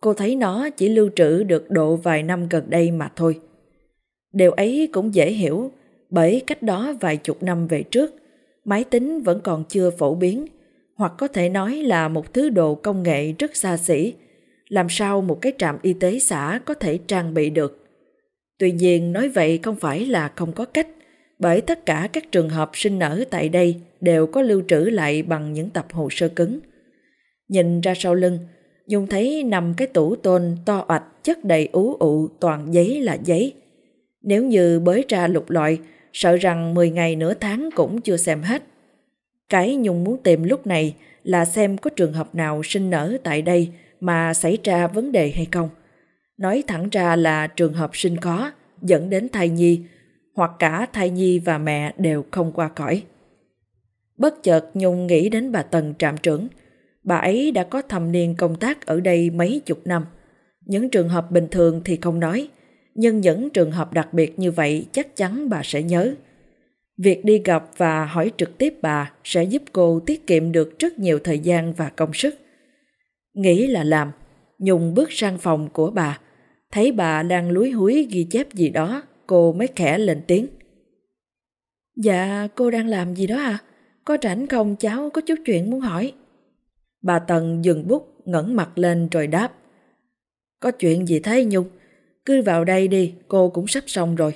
cô thấy nó chỉ lưu trữ được độ vài năm gần đây mà thôi. Điều ấy cũng dễ hiểu bởi cách đó vài chục năm về trước, máy tính vẫn còn chưa phổ biến hoặc có thể nói là một thứ đồ công nghệ rất xa xỉ, làm sao một cái trạm y tế xã có thể trang bị được. Tuy nhiên nói vậy không phải là không có cách, bởi tất cả các trường hợp sinh nở tại đây đều có lưu trữ lại bằng những tập hồ sơ cứng. Nhìn ra sau lưng, Dung thấy nằm cái tủ tôn to oạch chất đầy ú ụ toàn giấy là giấy. Nếu như bới ra lục loại, sợ rằng 10 ngày nửa tháng cũng chưa xem hết. Cái Nhung muốn tìm lúc này là xem có trường hợp nào sinh nở tại đây mà xảy ra vấn đề hay không. Nói thẳng ra là trường hợp sinh khó dẫn đến thai nhi hoặc cả thai nhi và mẹ đều không qua cõi. Bất chợt Nhung nghĩ đến bà Tần trạm trưởng. Bà ấy đã có thầm niên công tác ở đây mấy chục năm. Những trường hợp bình thường thì không nói, nhưng những trường hợp đặc biệt như vậy chắc chắn bà sẽ nhớ. Việc đi gặp và hỏi trực tiếp bà sẽ giúp cô tiết kiệm được rất nhiều thời gian và công sức. Nghĩ là làm, Nhung bước sang phòng của bà, thấy bà đang lúi húi ghi chép gì đó, cô mới khẽ lên tiếng. Dạ, cô đang làm gì đó à? Có rảnh không cháu có chút chuyện muốn hỏi. Bà Tần dừng bút, ngẩng mặt lên rồi đáp. Có chuyện gì thế Nhung? Cứ vào đây đi, cô cũng sắp xong rồi.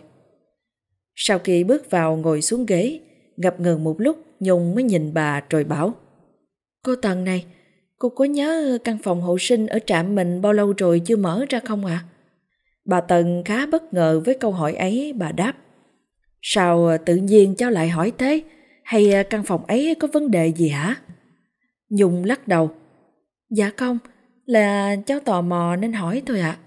Sau khi bước vào ngồi xuống ghế, ngập ngừng một lúc Nhung mới nhìn bà rồi bảo. Cô Tần này, cô có nhớ căn phòng hộ sinh ở trạm mình bao lâu rồi chưa mở ra không ạ? À? Bà Tần khá bất ngờ với câu hỏi ấy, bà đáp. Sao tự nhiên cháu lại hỏi thế? Hay căn phòng ấy có vấn đề gì hả? Nhung lắc đầu. Dạ không, là cháu tò mò nên hỏi thôi ạ.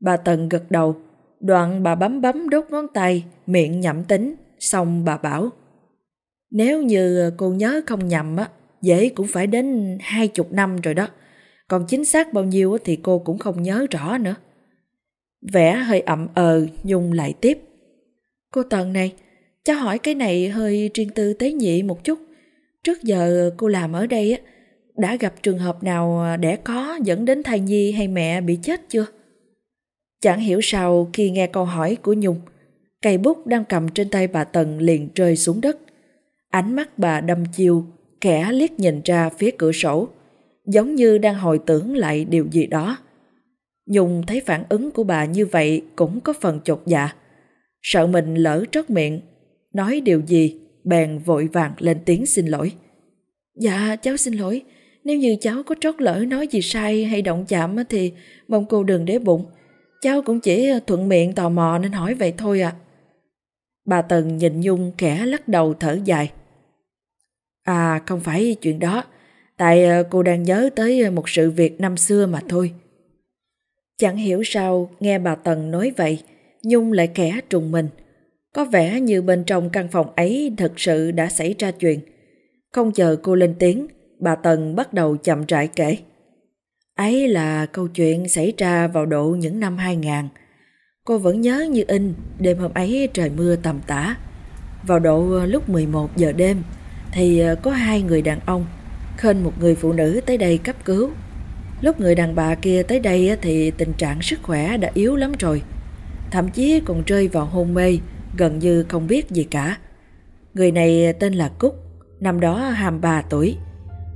Bà Tần gật đầu, đoạn bà bấm bấm đốt ngón tay, miệng nhẩm tính, xong bà bảo. Nếu như cô nhớ không nhầm á, dễ cũng phải đến hai chục năm rồi đó. Còn chính xác bao nhiêu thì cô cũng không nhớ rõ nữa. Vẻ hơi ậm ờ, Nhung lại tiếp. Cô Tần này, cháu hỏi cái này hơi riêng tư tế nhị một chút. Trước giờ cô làm ở đây á, đã gặp trường hợp nào đẻ có dẫn đến thai nhi hay mẹ bị chết chưa? Chẳng hiểu sao khi nghe câu hỏi của Nhung, cây bút đang cầm trên tay bà Tần liền rơi xuống đất. Ánh mắt bà đâm chiêu, kẻ liếc nhìn ra phía cửa sổ, giống như đang hồi tưởng lại điều gì đó. Nhung thấy phản ứng của bà như vậy cũng có phần chột dạ. Sợ mình lỡ trót miệng, nói điều gì, bèn vội vàng lên tiếng xin lỗi. Dạ, cháu xin lỗi. Nếu như cháu có trót lỡ nói gì sai hay động chạm thì mong cô đừng để bụng. Cháu cũng chỉ ờ, thuận miệng tò mò nên hỏi vậy thôi ạ. À. Bà Tần nhìn Nhung khẽ lắc đầu thở dài. À không phải chuyện đó, tại ờ, cô đang nhớ tới ờ, một sự việc năm xưa mà thôi. Chẳng hiểu sao nghe bà Tần nói vậy, Nhung lại khẽ trùng mình. Có vẻ như bên trong căn phòng ấy thật sự đã xảy ra chuyện. Không chờ cô lên tiếng, bà Tần bắt đầu chậm rãi kể. Ấy là câu chuyện xảy ra vào độ những năm 2000. Cô vẫn nhớ như in, đêm hôm ấy trời mưa tầm tã. Vào độ ờ, lúc 11 giờ đêm thì ờ, có hai người đàn ông khên một người phụ nữ tới đây cấp cứu. Lúc người đàn bà kia tới đây thì tình trạng sức khỏe đã yếu lắm rồi. Thậm chí còn rơi vào hôn mê, gần như không biết gì cả. Người này tên là Cúc, năm đó 23 tuổi.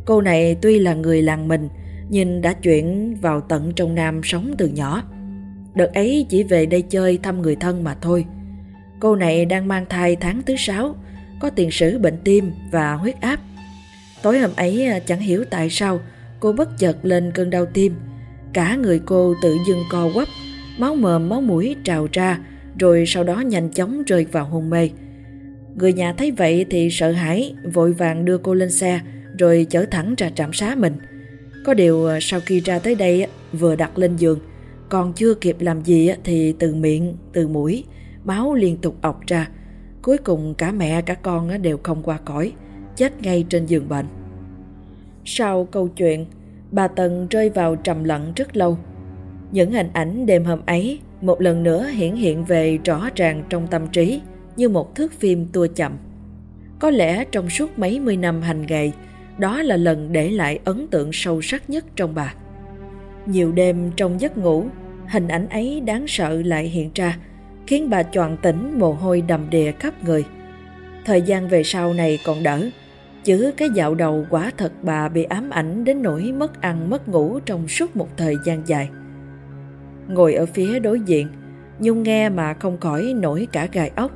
Cô này tuy là người làng mình, nhìn đã chuyển vào tận trong Nam sống từ nhỏ. Đợt ấy chỉ về đây chơi thăm người thân mà thôi. Cô này đang mang thai tháng thứ sáu, có tiền sử bệnh tim và huyết áp. Tối hôm ấy à, chẳng hiểu tại sao cô bất chợt lên cơn đau tim. Cả người cô tự dưng co quắp, máu mồm máu mũi trào ra, rồi sau đó nhanh chóng rơi vào hôn mê. Người nhà thấy vậy thì sợ hãi, vội vàng đưa cô lên xe, rồi chở thẳng ra trạm xá mình. Có điều ờ, sau khi ra tới đây vừa đặt lên giường, còn chưa kịp làm gì thì từ miệng, từ mũi, máu liên tục ọc ra. Cuối cùng cả mẹ cả con đều không qua cõi, chết ngay trên giường bệnh. Sau câu chuyện, bà Tần rơi vào trầm lặng rất lâu. Những hình ảnh đêm hôm ấy một lần nữa hiển hiện về rõ ràng trong tâm trí như một thước phim tua chậm. Có lẽ trong suốt mấy mươi năm hành nghề, đó là lần để lại ấn tượng sâu sắc nhất trong bà. Nhiều đêm trong giấc ngủ, hình ảnh ấy đáng sợ lại hiện ra, khiến bà choàng tỉnh mồ hôi đầm đìa khắp người. Thời gian về sau này còn đỡ, chứ cái dạo đầu quả thật bà bị ám ảnh đến nỗi mất ăn mất ngủ trong suốt một thời gian dài. Ngồi ở phía đối diện, Nhung nghe mà không khỏi nổi cả gai ốc.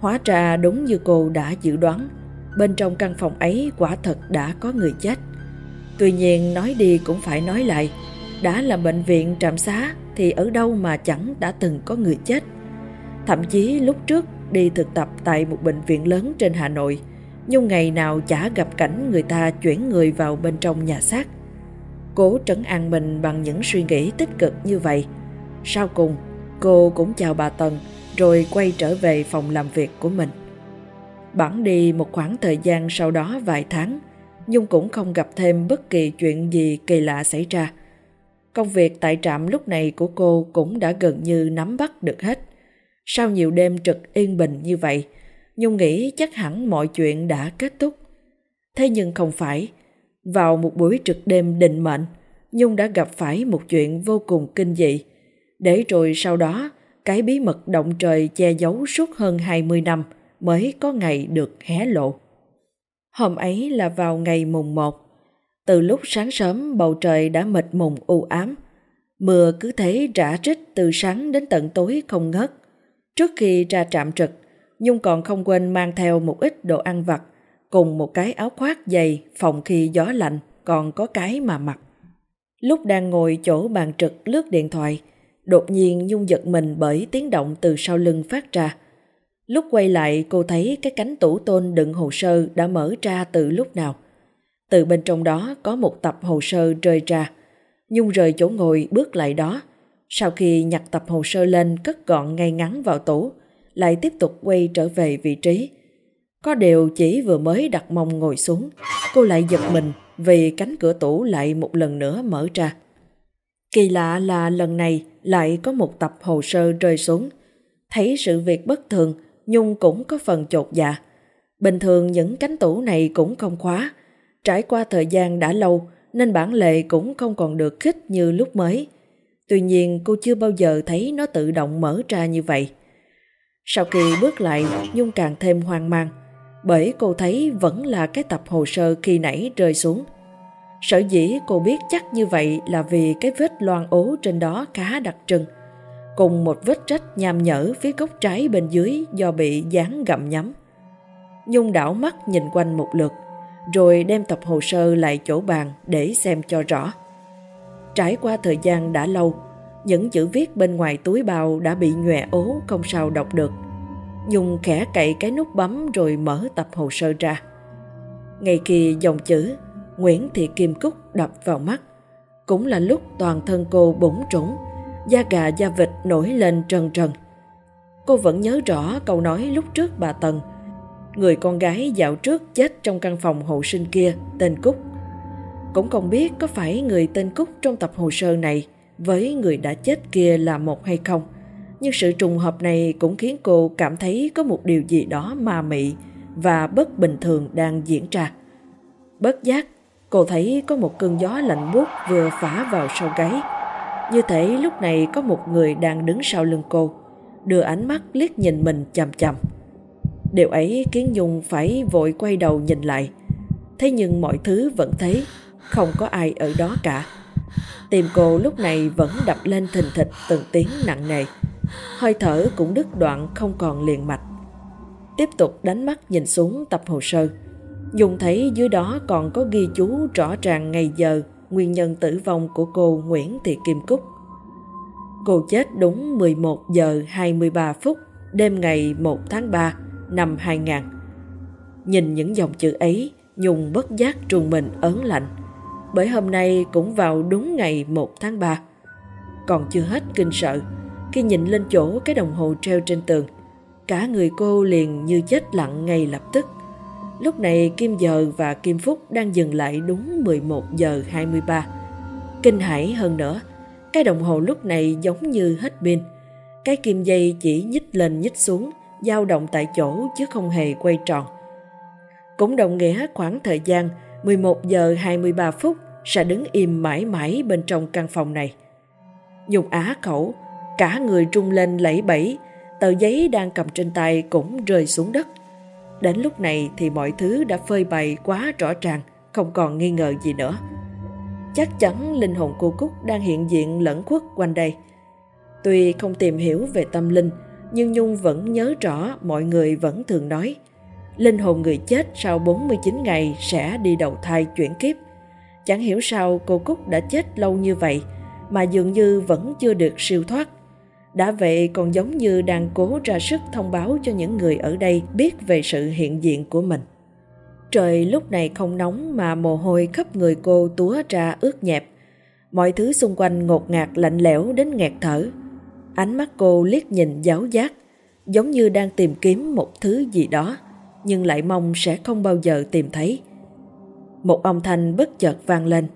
Hóa ra đúng như cô đã dự đoán, bên trong căn phòng ấy quả thật đã có người chết. Tuy nhiên nói đi cũng phải nói lại, đã là bệnh viện trạm xá thì ở đâu mà chẳng đã từng có người chết. Thậm chí lúc trước đi thực tập tại một bệnh viện lớn trên Hà Nội, Nhung ngày nào chả gặp cảnh người ta chuyển người vào bên trong nhà xác. Cố trấn an mình bằng những suy nghĩ tích cực như vậy. Sau cùng, cô cũng chào bà Tần rồi quay trở về phòng làm việc của mình. Bẵng đi một khoảng thời gian sau đó vài tháng, Nhung cũng không gặp thêm bất kỳ chuyện gì kỳ lạ xảy ra. Công việc tại trạm lúc này của cô cũng đã gần như nắm bắt được hết. Sau nhiều đêm trực yên bình như vậy, Nhung nghĩ chắc hẳn mọi chuyện đã kết thúc. Thế nhưng không phải. Vào một buổi trực đêm định mệnh, Nhung đã gặp phải một chuyện vô cùng kinh dị. Để rồi sau đó, cái bí mật động trời che giấu suốt hơn 20 năm mới có ngày được hé lộ. Hôm ấy là vào ngày mùng 1. Từ lúc sáng sớm bầu trời đã mịt mùng u ám. Mưa cứ thế rã rít từ sáng đến tận tối không ngớt. Trước khi ra trạm trực, Nhung còn không quên mang theo một ít đồ ăn vặt cùng một cái áo khoác dày phòng khi gió lạnh còn có cái mà mặc. Lúc đang ngồi chỗ bàn trực lướt điện thoại, đột nhiên Nhung giật mình bởi tiếng động từ sau lưng phát ra. Lúc quay lại cô thấy cái cánh tủ tôn đựng hồ sơ đã mở ra từ lúc nào. Từ bên trong đó có một tập hồ sơ rơi ra. Nhung rời chỗ ngồi bước lại đó. Sau khi nhặt tập hồ sơ lên cất gọn ngay ngắn vào tủ, lại tiếp tục quay trở về vị trí. Có điều chỉ vừa mới đặt mông ngồi xuống, cô lại giật mình vì cánh cửa tủ lại một lần nữa mở ra. Kỳ lạ là lần này lại có một tập hồ sơ rơi xuống. Thấy sự việc bất thường, Nhung cũng có phần chột dạ. Bình thường những cánh tủ này cũng không khóa. Trải qua thời gian đã lâu nên bản lệ cũng không còn được khích như lúc mới. Tuy nhiên cô chưa bao giờ thấy nó tự động mở ra như vậy. Sau khi bước lại, Nhung càng thêm hoang mang, bởi cô thấy vẫn là cái tập hồ sơ khi nãy rơi xuống. Sở dĩ cô biết chắc như vậy là vì cái vết loang ố trên đó khá đặc trưng, cùng một vết rách nham nhở phía gốc trái bên dưới do bị dán gặm nhắm. Nhung đảo mắt nhìn quanh một lượt, rồi đem tập hồ sơ lại chỗ bàn để xem cho rõ. Trải qua thời gian đã lâu, những chữ viết bên ngoài túi bao đã bị nhòe ố không sao đọc được. Nhung khẽ cậy cái nút bấm rồi mở tập hồ sơ ra. Ngay khi dòng chữ Nguyễn Thị Kim Cúc đập vào mắt, cũng là lúc toàn thân cô bỗng trũng, da gà da vịt nổi lên trần trần. Cô vẫn nhớ rõ câu nói lúc trước bà Tần, người con gái dạo trước chết trong căn phòng hộ sinh kia tên Cúc. Cũng không biết có phải người tên Cúc trong tập hồ sơ này với người đã chết kia là một hay không. Nhưng sự trùng hợp này cũng khiến cô cảm thấy có một điều gì đó ma mị và bất bình thường đang diễn ra. Bất giác, cô thấy có một cơn gió lạnh buốt vừa phả vào sau gáy. Như thể lúc này có một người đang đứng sau lưng cô, đưa ánh mắt liếc nhìn mình chằm chằm. Điều ấy khiến Nhung phải vội quay đầu nhìn lại. Thế nhưng mọi thứ vẫn thấy, không có ai ở đó cả. Tim cô lúc này vẫn đập lên thình thịch từng tiếng nặng nề. Hơi thở cũng đứt đoạn không còn liền mạch. Tiếp tục đánh mắt nhìn xuống tập hồ sơ. Dùng thấy dưới đó còn có ghi chú rõ ràng ngày giờ nguyên nhân tử vong của cô Nguyễn Thị Kim Cúc. Cô chết đúng 11 giờ 23 phút đêm ngày 1 tháng 3 năm 2000. Nhìn những dòng chữ ấy, Nhung bất giác trùng mình ớn lạnh bởi hôm nay cũng vào đúng ngày 1 tháng 3. Còn chưa hết kinh sợ, khi nhìn lên chỗ cái đồng hồ treo trên tường, cả người cô liền như chết lặng ngay lập tức. Lúc này Kim Giờ và Kim Phúc đang dừng lại đúng 11 giờ 23. Kinh hãi hơn nữa, cái đồng hồ lúc này giống như hết pin. Cái kim dây chỉ nhích lên nhích xuống, dao động tại chỗ chứ không hề quay tròn. Cũng đồng nghĩa khoảng thời gian 11 giờ 23 phút sẽ đứng im mãi mãi bên trong căn phòng này. Dùng á khẩu, cả người trung lên lẫy bẫy, tờ giấy đang cầm trên tay cũng rơi xuống đất. Đến lúc này thì mọi thứ đã phơi bày quá rõ ràng, không còn nghi ngờ gì nữa. Chắc chắn linh hồn cô Cúc đang hiện diện lẫn khuất quanh đây. Tuy không tìm hiểu về tâm linh, nhưng Nhung vẫn nhớ rõ mọi người vẫn thường nói linh hồn người chết sau 49 ngày sẽ đi đầu thai chuyển kiếp. Chẳng hiểu sao cô Cúc đã chết lâu như vậy mà dường như vẫn chưa được siêu thoát. Đã vậy còn giống như đang cố ra sức thông báo cho những người ở đây biết về sự hiện diện của mình. Trời lúc này không nóng mà mồ hôi khắp người cô túa ra ướt nhẹp. Mọi thứ xung quanh ngột ngạt lạnh lẽo đến nghẹt thở. Ánh mắt cô liếc nhìn giáo giác, giống như đang tìm kiếm một thứ gì đó nhưng lại mong sẽ không bao giờ tìm thấy. Một âm thanh bất chợt vang lên,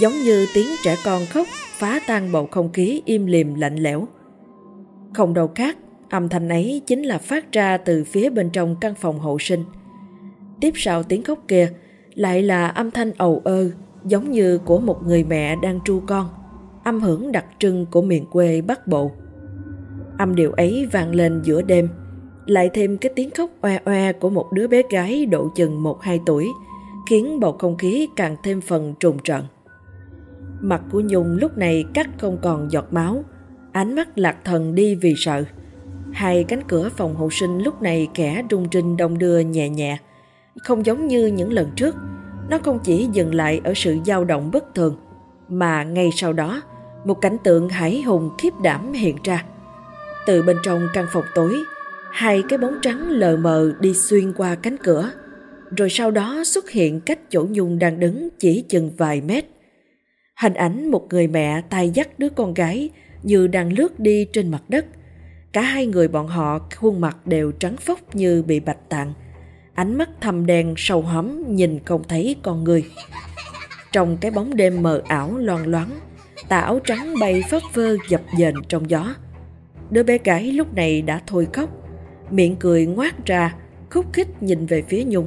giống như tiếng trẻ con khóc phá tan bầu không khí im lìm lạnh lẽo. Không đâu khác, âm thanh ấy chính là phát ra từ phía bên trong căn phòng hậu sinh. Tiếp sau tiếng khóc kia lại là âm thanh ầu ơ giống như của một người mẹ đang tru con, âm hưởng đặc trưng của miền quê Bắc Bộ. Âm điệu ấy vang lên giữa đêm, lại thêm cái tiếng khóc oe oe của một đứa bé gái độ chừng 1-2 tuổi, khiến bầu không khí càng thêm phần trùng trận. Mặt của Nhung lúc này cắt không còn giọt máu, ánh mắt lạc thần đi vì sợ. Hai cánh cửa phòng hộ sinh lúc này kẻ rung rinh đông đưa nhẹ nhẹ, không giống như những lần trước. Nó không chỉ dừng lại ở sự dao động bất thường, mà ngay sau đó, một cảnh tượng hải hùng khiếp đảm hiện ra. Từ bên trong căn phòng tối, hai cái bóng trắng lờ mờ đi xuyên qua cánh cửa, rồi sau đó xuất hiện cách chỗ Nhung đang đứng chỉ chừng vài mét. Hình ảnh một người mẹ tay dắt đứa con gái như đang lướt đi trên mặt đất. Cả hai người bọn họ khuôn mặt đều trắng phóc như bị bạch tạng. Ánh mắt thâm đen sâu hóm nhìn không thấy con người. Trong cái bóng đêm mờ ảo loang loáng, tà áo trắng bay phất phơ dập dềnh trong gió. Đứa bé gái lúc này đã thôi khóc, miệng cười ngoác ra, khúc khích nhìn về phía Nhung.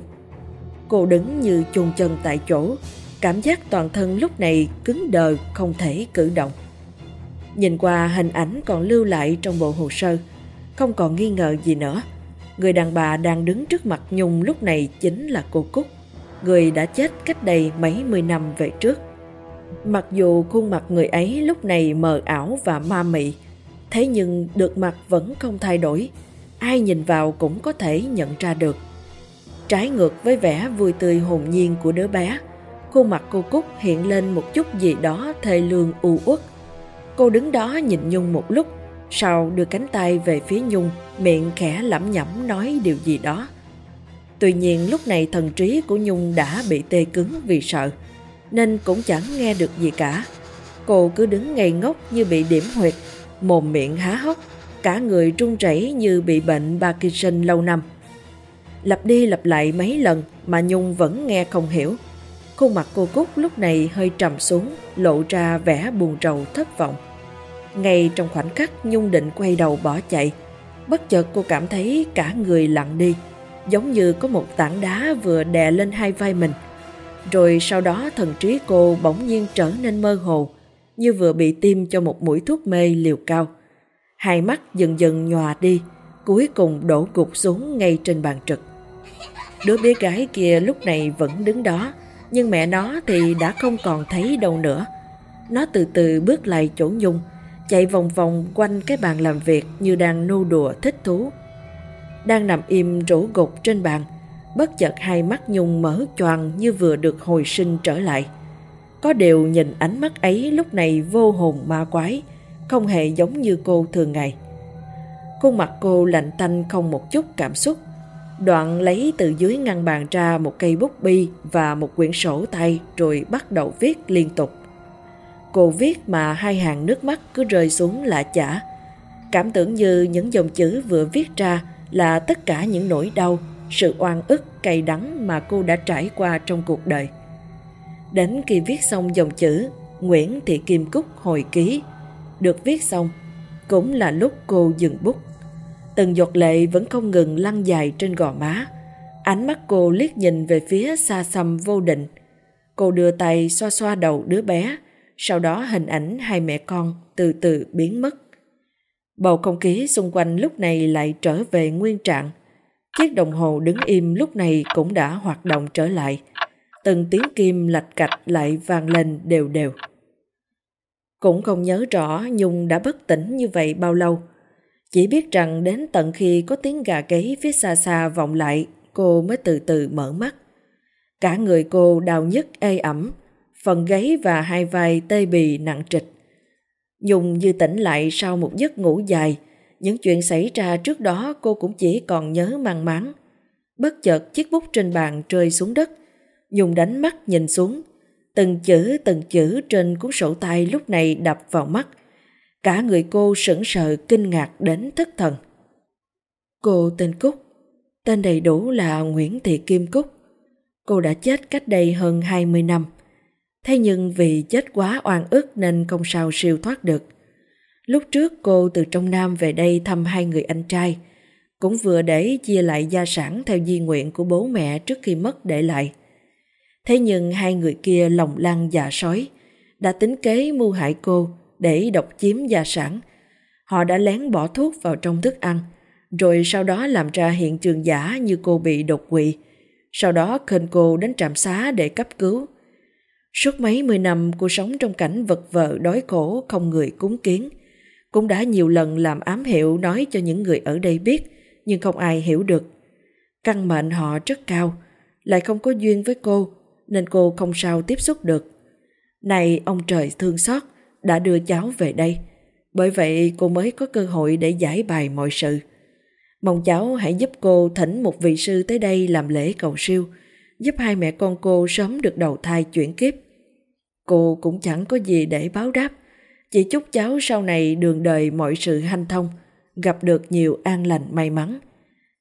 Cô đứng như chôn chân tại chỗ, cảm giác toàn thân lúc này cứng đờ không thể cử động. Nhìn qua hình ảnh còn lưu lại trong bộ hồ sơ, không còn nghi ngờ gì nữa. Người đàn bà đang đứng trước mặt Nhung lúc này chính là cô Cúc, người đã chết cách đây mấy mươi năm về trước. Mặc dù khuôn mặt người ấy lúc này mờ ảo và ma mị, thế nhưng được mặt vẫn không thay đổi, ai nhìn vào cũng có thể nhận ra được. Trái ngược với vẻ vui tươi hồn nhiên của đứa bé, khuôn mặt cô Cúc hiện lên một chút gì đó thê lương u uất. Cô đứng đó nhìn Nhung một lúc, sau đưa cánh tay về phía Nhung, miệng khẽ lẩm nhẩm nói điều gì đó. Tuy nhiên lúc này thần trí của Nhung đã bị tê cứng vì sợ, nên cũng chẳng nghe được gì cả. Cô cứ đứng ngây ngốc như bị điểm huyệt, mồm miệng há hốc, cả người run rẩy như bị bệnh Parkinson lâu năm. Lặp đi lặp lại mấy lần mà Nhung vẫn nghe không hiểu. Khuôn mặt cô Cúc lúc này hơi trầm xuống, lộ ra vẻ buồn rầu thất vọng. Ngay trong khoảnh khắc Nhung định quay đầu bỏ chạy, bất chợt cô cảm thấy cả người lặng đi, giống như có một tảng đá vừa đè lên hai vai mình. Rồi sau đó thần trí cô bỗng nhiên trở nên mơ hồ, như vừa bị tiêm cho một mũi thuốc mê liều cao. Hai mắt dần dần nhòa đi, cuối cùng đổ gục xuống ngay trên bàn trực. Đứa bé gái kia lúc này vẫn đứng đó, nhưng mẹ nó thì đã không còn thấy đâu nữa. Nó từ từ bước lại chỗ Nhung, chạy vòng vòng quanh cái bàn làm việc như đang nô đùa thích thú. Đang nằm im rổ gục trên bàn, bất chợt hai mắt Nhung mở choàng như vừa được hồi sinh trở lại. Có điều nhìn ánh mắt ấy lúc này vô hồn ma quái, không hề giống như cô thường ngày. Khuôn mặt cô lạnh tanh không một chút cảm xúc. Đoạn lấy từ dưới ngăn bàn ra một cây bút bi và một quyển sổ tay rồi bắt đầu viết liên tục. Cô viết mà hai hàng nước mắt cứ rơi xuống lạ chả. Cảm tưởng như những dòng chữ vừa viết ra là tất cả những nỗi đau, sự oan ức, cay đắng mà cô đã trải qua trong cuộc đời. Đến khi viết xong dòng chữ Nguyễn Thị Kim Cúc hồi ký được viết xong, cũng là lúc cô dừng bút. Từng giọt lệ vẫn không ngừng lăn dài trên gò má. Ánh mắt cô liếc nhìn về phía xa xăm vô định. Cô đưa tay xoa xoa đầu đứa bé, sau đó hình ảnh hai mẹ con từ từ biến mất. Bầu không khí xung quanh lúc này lại trở về nguyên trạng. Chiếc đồng hồ đứng im lúc này cũng đã hoạt động trở lại. Từng tiếng kim lạch cạch lại vang lên đều đều. Cũng không nhớ rõ Nhung đã bất tỉnh như vậy bao lâu. Chỉ biết rằng đến tận khi có tiếng gà gáy phía xa xa vọng lại, cô mới từ từ mở mắt. Cả người cô đau nhức ê ẩm, phần gáy và hai vai tê bì nặng trịch. Nhung như tỉnh lại sau một giấc ngủ dài, những chuyện xảy ra trước đó cô cũng chỉ còn nhớ mang máng. Bất chợt chiếc bút trên bàn rơi xuống đất, Nhung đánh mắt nhìn xuống, từng chữ từng chữ trên cuốn sổ tay lúc này đập vào mắt. Cả người cô sững sờ kinh ngạc đến thất thần. Cô tên Cúc, Tên đầy đủ là Nguyễn Thị Kim Cúc. Cô đã chết cách đây hơn 20 năm. Thế nhưng vì chết quá oan ức nên không sao siêu thoát được. Lúc trước cô từ trong Nam về đây thăm hai người anh trai, cũng vừa để chia lại gia sản theo di nguyện của bố mẹ trước khi mất để lại. Thế nhưng hai người kia lòng lăng dạ sói, đã tính kế mưu hại cô để độc chiếm gia sản. Họ đã lén bỏ thuốc vào trong thức ăn, rồi sau đó làm ra hiện trường giả như cô bị đột quỵ. Sau đó khênh cô đến trạm xá để cấp cứu. Suốt mấy mươi năm cô sống trong cảnh vật vờ đói khổ không người cúng kiến. Cũng đã nhiều lần làm ám hiệu nói cho những người ở đây biết, nhưng không ai hiểu được. Căn mệnh họ rất cao, lại không có duyên với cô, nên cô không sao tiếp xúc được. Này ông trời thương xót, đã đưa cháu về đây. Bởi vậy cô mới có cơ hội để giải bài mọi sự. Mong cháu hãy giúp cô thỉnh một vị sư tới đây làm lễ cầu siêu, giúp hai mẹ con cô sớm được đầu thai chuyển kiếp. Cô cũng chẳng có gì để báo đáp, chỉ chúc cháu sau này đường đời mọi sự hanh thông, gặp được nhiều an lành may mắn.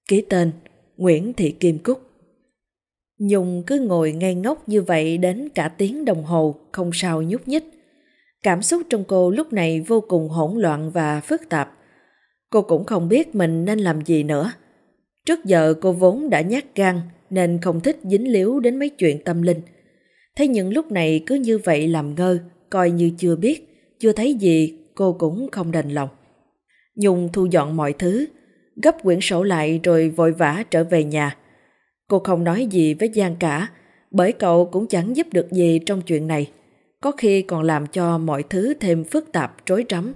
Ký tên Nguyễn Thị Kim Cúc Nhung cứ ngồi ngay ngốc như vậy đến cả tiếng đồng hồ, không sao nhúc nhích. Cảm xúc trong cô lúc này vô cùng hỗn loạn và phức tạp. Cô cũng không biết mình nên làm gì nữa. Trước giờ cô vốn đã nhát gan nên không thích dính líu đến mấy chuyện tâm linh. Thế những lúc này cứ như vậy làm ngơ, coi như chưa biết, chưa thấy gì, cô cũng không đành lòng. Nhung thu dọn mọi thứ, gấp quyển sổ lại rồi vội vã trở về nhà. Cô không nói gì với Giang cả, bởi cậu cũng chẳng giúp được gì trong chuyện này, có khi còn làm cho mọi thứ thêm phức tạp rối rắm.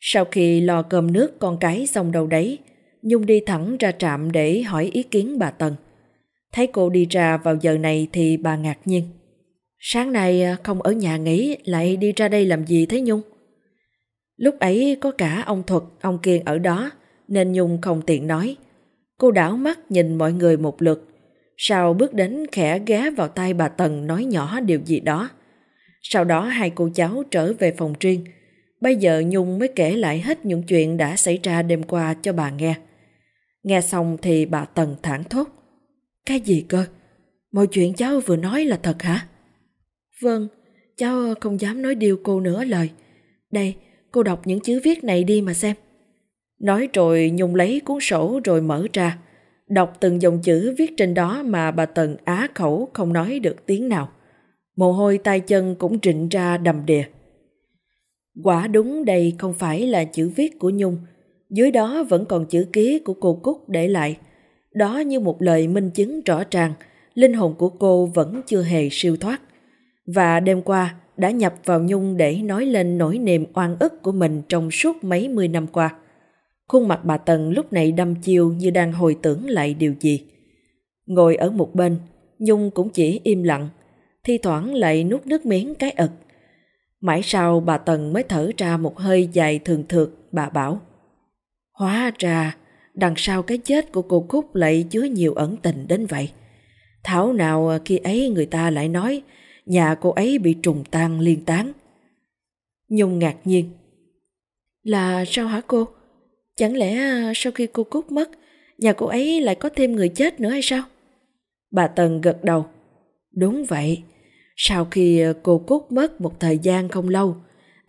Sau khi lo cơm nước con cái xong đâu đấy, Nhung đi thẳng ra trạm để hỏi ý kiến bà Tần. Thấy cô đi ra vào giờ này thì bà ngạc nhiên. Sáng nay à, không ở nhà nghỉ lại đi ra đây làm gì thế Nhung? Lúc ấy có cả ông Thuật, ông Kiên ở đó nên Nhung không tiện nói. Cô đảo mắt nhìn mọi người một lượt, sau bước đến khẽ ghé vào tay bà Tần nói nhỏ điều gì đó. Sau đó hai cô cháu trở về phòng riêng. Bây giờ Nhung mới kể lại hết những chuyện đã xảy ra đêm qua cho bà nghe. Nghe xong thì bà Tần thản thốt. Cái gì cơ? Mọi chuyện cháu vừa nói là thật hả? Vâng, cháu không dám nói điều cô nữa lời. Đây, cô đọc những chữ viết này đi mà xem. Nói rồi Nhung lấy cuốn sổ rồi mở ra, đọc từng dòng chữ viết trên đó mà bà Tần á khẩu không nói được tiếng nào. Mồ hôi tay chân cũng trịnh ra đầm đìa. Quả đúng đây không phải là chữ viết của Nhung, dưới đó vẫn còn chữ ký của cô Cúc để lại. Đó như một lời minh chứng rõ ràng, linh hồn của cô vẫn chưa hề siêu thoát. Và đêm qua đã nhập vào Nhung để nói lên nỗi niềm oan ức của mình trong suốt mấy mươi năm qua. Khuôn mặt bà Tần lúc này đăm chiêu như đang hồi tưởng lại điều gì. Ngồi ở một bên, Nhung cũng chỉ im lặng, thi thoảng lại nuốt nước miếng cái ực. Mãi sau bà Tần mới thở ra một hơi dài thường thượt, bà bảo. Hóa ra, đằng sau cái chết của cô Cúc lại chứa nhiều ẩn tình đến vậy. Thảo nào khi ấy người ta lại nói nhà cô ấy bị trùng tan liên tán. Nhung ngạc nhiên. Là sao hả cô? Chẳng lẽ sau khi cô Cúc mất, nhà cô ấy lại có thêm người chết nữa hay sao? Bà Tần gật đầu. Đúng vậy. Sau khi cô Cúc mất một thời gian không lâu,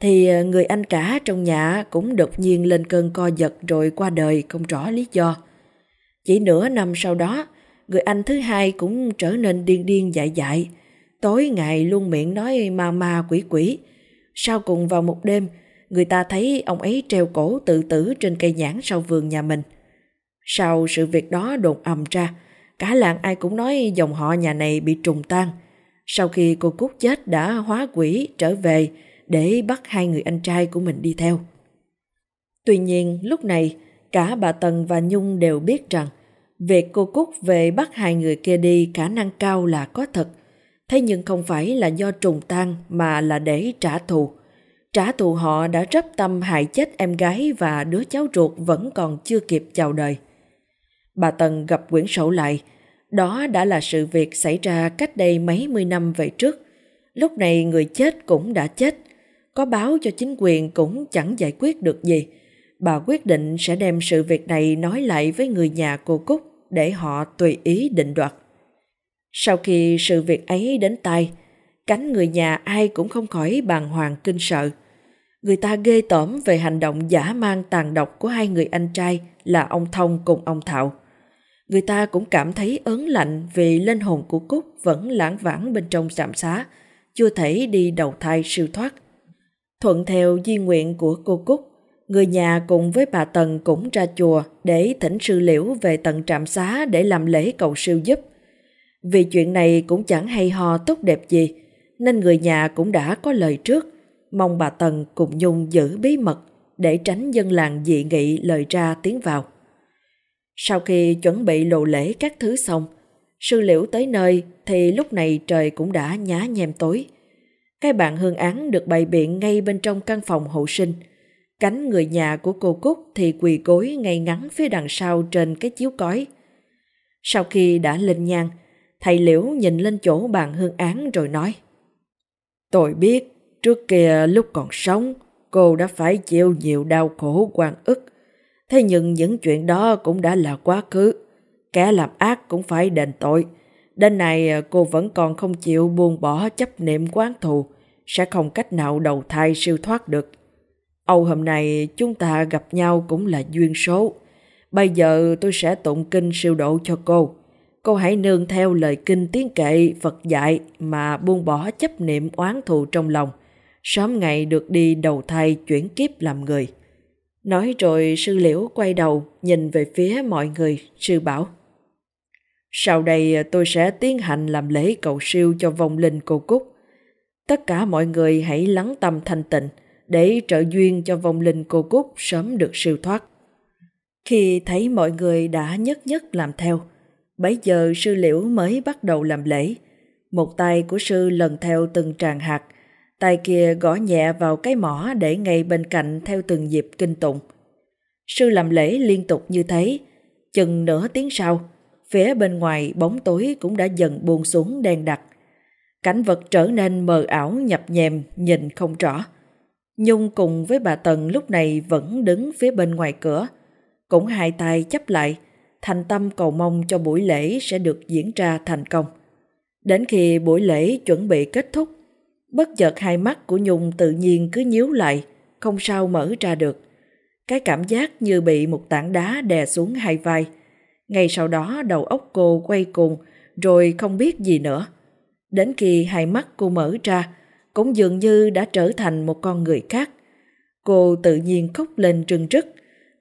thì ờ, người anh cả trong nhà cũng đột nhiên lên cơn co giật rồi qua đời không rõ lý do. Chỉ nửa năm sau đó, người anh thứ hai cũng trở nên điên điên dại dại. Tối ngày luôn miệng nói ma ma quỷ quỷ. Sau cùng vào một đêm, người ta thấy ông ấy treo cổ tự tử trên cây nhãn sau vườn nhà mình. Sau sự việc đó đồn ầm ra, cả làng ai cũng nói dòng họ nhà này bị trùng tan. Sau khi cô Cúc chết đã hóa quỷ trở về để bắt hai người anh trai của mình đi theo. Tuy nhiên lúc này cả bà Tần và Nhung đều biết rằng việc cô Cúc về bắt hai người kia đi khả năng cao là có thật. Thế nhưng không phải là do trùng tan mà là để trả thù trả thù họ đã rấp tâm hại chết em gái và đứa cháu ruột vẫn còn chưa kịp chào đời. Bà Tần gặp quyển sổ lại, đó đã là sự việc xảy ra cách đây mấy mươi năm về trước. Lúc này người chết cũng đã chết, có báo cho chính quyền cũng chẳng giải quyết được gì, bà quyết định sẽ đem sự việc này nói lại với người nhà cô Cúc để họ tùy ý định đoạt. Sau khi sự việc ấy đến tai, cánh người nhà ai cũng không khỏi bàng hoàng kinh sợ. Người ta ghê tởm về hành động giả mang tàn độc của hai người anh trai là ông Thông cùng ông Thạo. Người ta cũng cảm thấy ớn lạnh vì linh hồn của Cúc vẫn lãng vãng bên trong trạm xá, chưa thể đi đầu thai siêu thoát. Thuận theo di nguyện của cô Cúc, người nhà cùng với bà Tần cũng ra chùa để thỉnh sư liễu về tận trạm xá để làm lễ cầu siêu giúp. Vì chuyện này cũng chẳng hay ho tốt đẹp gì, nên người nhà cũng đã có lời trước, mong bà Tần cùng Nhung giữ bí mật để tránh dân làng dị nghị lời ra tiếng vào. Sau khi chuẩn bị lộ lễ các thứ xong, sư liễu tới nơi thì lúc này trời cũng đã nhá nhem tối. Cái bàn hương án được bày biện ngay bên trong căn phòng hậu sinh. Cánh người nhà của cô Cúc thì quỳ gối ngay ngắn phía đằng sau trên cái chiếu cói. Sau khi đã lên nhang, thầy liễu nhìn lên chỗ bàn hương án rồi nói Tôi biết trước kia lúc còn sống, cô đã phải chịu nhiều đau khổ quan ức. Thế nhưng những chuyện đó cũng đã là quá khứ. Kẻ làm ác cũng phải đền tội. Đến nay à, cô vẫn còn không chịu buông bỏ chấp niệm quán thù, sẽ không cách nào đầu thai siêu thoát được. Âu hôm nay chúng ta gặp nhau cũng là duyên số. Bây giờ tôi sẽ tụng kinh siêu độ cho cô. Cô hãy nương theo lời kinh tiếng kệ Phật dạy mà buông bỏ chấp niệm oán thù trong lòng. Sớm ngày được đi đầu thai chuyển kiếp làm người. Nói rồi sư liễu quay đầu nhìn về phía mọi người, sư bảo. Sau đây ờ, tôi sẽ tiến hành làm lễ cầu siêu cho vong linh cô Cúc. Tất cả mọi người hãy lắng tâm thanh tịnh để trợ duyên cho vong linh cô Cúc sớm được siêu thoát. Khi thấy mọi người đã nhất nhất làm theo, bấy giờ sư liễu mới bắt đầu làm lễ. Một tay của sư lần theo từng tràng hạt, tay kia gõ nhẹ vào cái mỏ để ngay bên cạnh theo từng nhịp kinh tụng. Sư làm lễ liên tục như thế, chừng nửa tiếng sau, phía bên ngoài bóng tối cũng đã dần buông xuống đen đặc. Cảnh vật trở nên mờ ảo nhập nhèm, nhìn không rõ. Nhung cùng với bà Tần lúc này vẫn đứng phía bên ngoài cửa, cũng hai tay chấp lại, thành tâm cầu mong cho buổi lễ sẽ được diễn ra thành công. Đến khi buổi lễ chuẩn bị kết thúc, bất chợt hai mắt của Nhung tự nhiên cứ nhíu lại, không sao mở ra được. Cái cảm giác như bị một tảng đá đè xuống hai vai. Ngay sau đó đầu óc cô quay cuồng, rồi không biết gì nữa. Đến khi hai mắt cô mở ra, cũng dường như đã trở thành một con người khác. Cô tự nhiên khóc lên trừng rức,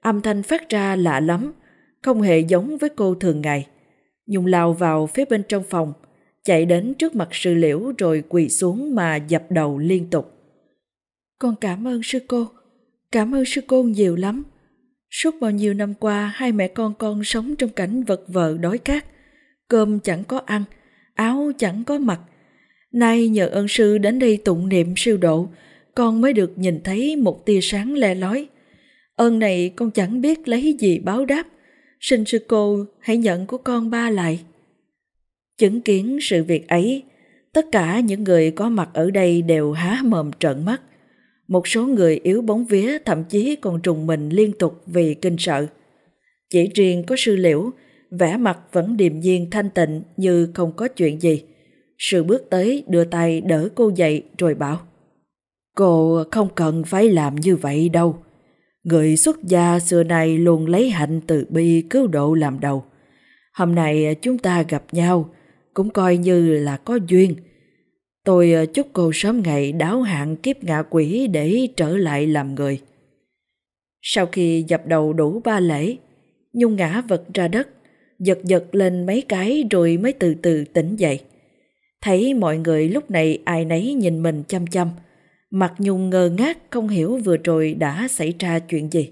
âm thanh phát ra lạ lắm, không hề giống với cô thường ngày. Nhung lao vào phía bên trong phòng, chạy đến trước mặt sư liễu rồi quỳ xuống mà dập đầu liên tục. Con cảm ơn sư cô, cảm ơn sư cô nhiều lắm. Suốt bao nhiêu năm qua, hai mẹ con con sống trong cảnh vật vờ đói khát, cơm chẳng có ăn, áo chẳng có mặc. Nay nhờ ơn sư đến đây tụng niệm siêu độ, con mới được nhìn thấy một tia sáng le lói. Ơn này con chẳng biết lấy gì báo đáp, xin sư cô hãy nhận của con ba lại. Chứng kiến sự việc ấy, tất cả những người có mặt ở đây đều há mồm trợn mắt. Một số người yếu bóng vía thậm chí còn trùng mình liên tục vì kinh sợ. Chỉ riêng có sư liễu, vẻ mặt vẫn điềm nhiên thanh tịnh như không có chuyện gì. Sư bước tới đưa tay đỡ cô dậy rồi bảo Cô không cần phải làm như vậy đâu. Người xuất gia xưa nay luôn lấy hạnh từ bi cứu độ làm đầu. Hôm nay chúng ta gặp nhau, cũng coi như là có duyên. Tôi ờ, chúc cô sớm ngày đáo hạn kiếp ngạ quỷ để trở lại làm người. Sau khi dập đầu đủ ba lễ, Nhung ngã vật ra đất, giật giật lên mấy cái rồi mới từ từ tỉnh dậy. Thấy mọi người lúc này ai nấy nhìn mình chăm chăm, mặt Nhung ngơ ngác không hiểu vừa rồi đã xảy ra chuyện gì.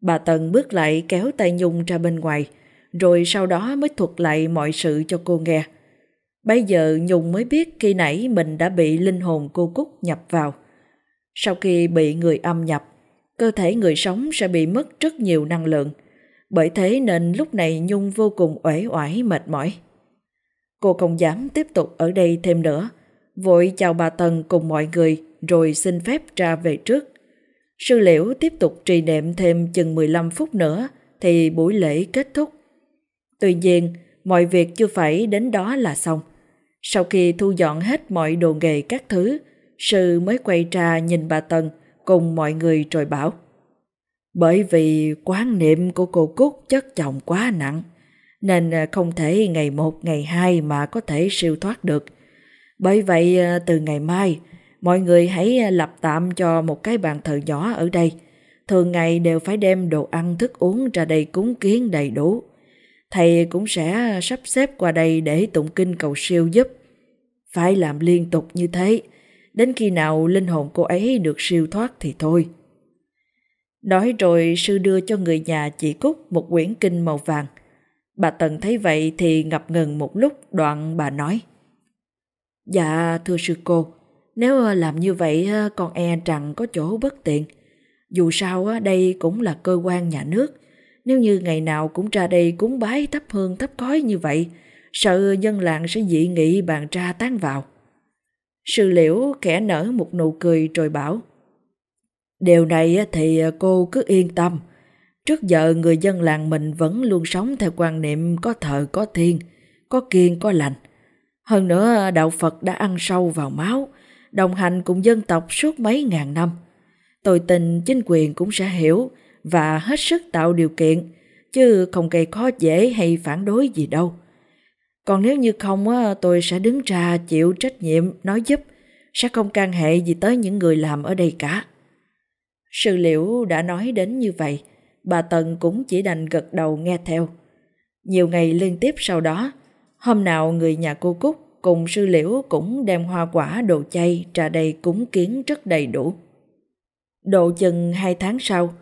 Bà Tần bước lại kéo tay Nhung ra bên ngoài, rồi sau đó mới thuật lại mọi sự cho cô nghe. Bây giờ Nhung mới biết khi nãy mình đã bị linh hồn cô Cúc nhập vào. Sau khi bị người âm nhập, cơ thể người sống sẽ bị mất rất nhiều năng lượng. Bởi thế nên lúc này Nhung vô cùng uể oải mệt mỏi. Cô không dám tiếp tục ở đây thêm nữa, vội chào bà Tần cùng mọi người rồi xin phép ra về trước. Sư liễu tiếp tục trì niệm thêm chừng 15 phút nữa thì buổi lễ kết thúc. Tuy nhiên, mọi việc chưa phải đến đó là xong. Sau khi thu dọn hết mọi đồ nghề các thứ, sư mới quay ra nhìn bà Tần cùng mọi người rồi bảo. Bởi vì quán niệm của cô Cúc chất chồng quá nặng, nên à, không thể ngày một ngày hai mà có thể siêu thoát được. Bởi vậy à, từ ngày mai, mọi người hãy à, lập tạm cho một cái bàn thờ nhỏ ở đây. Thường ngày đều phải đem đồ ăn thức uống ra đây cúng kiến đầy đủ. Thầy cũng sẽ sắp xếp qua đây để tụng kinh cầu siêu giúp. Phải làm liên tục như thế, đến khi nào linh hồn cô ấy được siêu thoát thì thôi. Nói rồi sư đưa cho người nhà chị Cúc một quyển kinh màu vàng. Bà Tần thấy vậy thì ngập ngừng một lúc đoạn bà nói. Dạ thưa sư cô, nếu làm như vậy con e rằng có chỗ bất tiện. Dù sao đây cũng là cơ quan nhà nước. Nếu như ngày nào cũng ra đây cúng bái thắp hương thắp khói như vậy, sợ dân làng sẽ dị nghị bàn tra tán vào. Sư liễu khẽ nở một nụ cười rồi bảo Điều này thì cô cứ yên tâm. Trước giờ người dân làng mình vẫn luôn sống theo quan niệm có thờ có thiên, có kiên có lành. Hơn nữa đạo Phật đã ăn sâu vào máu, đồng hành cùng dân tộc suốt mấy ngàn năm. Tôi tin chính quyền cũng sẽ hiểu và hết sức tạo điều kiện, chứ không gây khó dễ hay phản đối gì đâu. Còn nếu như không, á, tôi sẽ đứng ra chịu trách nhiệm nói giúp, sẽ không can hệ gì tới những người làm ở đây cả. Sư liễu đã nói đến như vậy, bà Tần cũng chỉ đành gật đầu nghe theo. Nhiều ngày liên tiếp sau đó, hôm nào người nhà cô Cúc cùng sư liễu cũng đem hoa quả đồ chay trà đầy cúng kiến rất đầy đủ. Độ chừng hai tháng sau,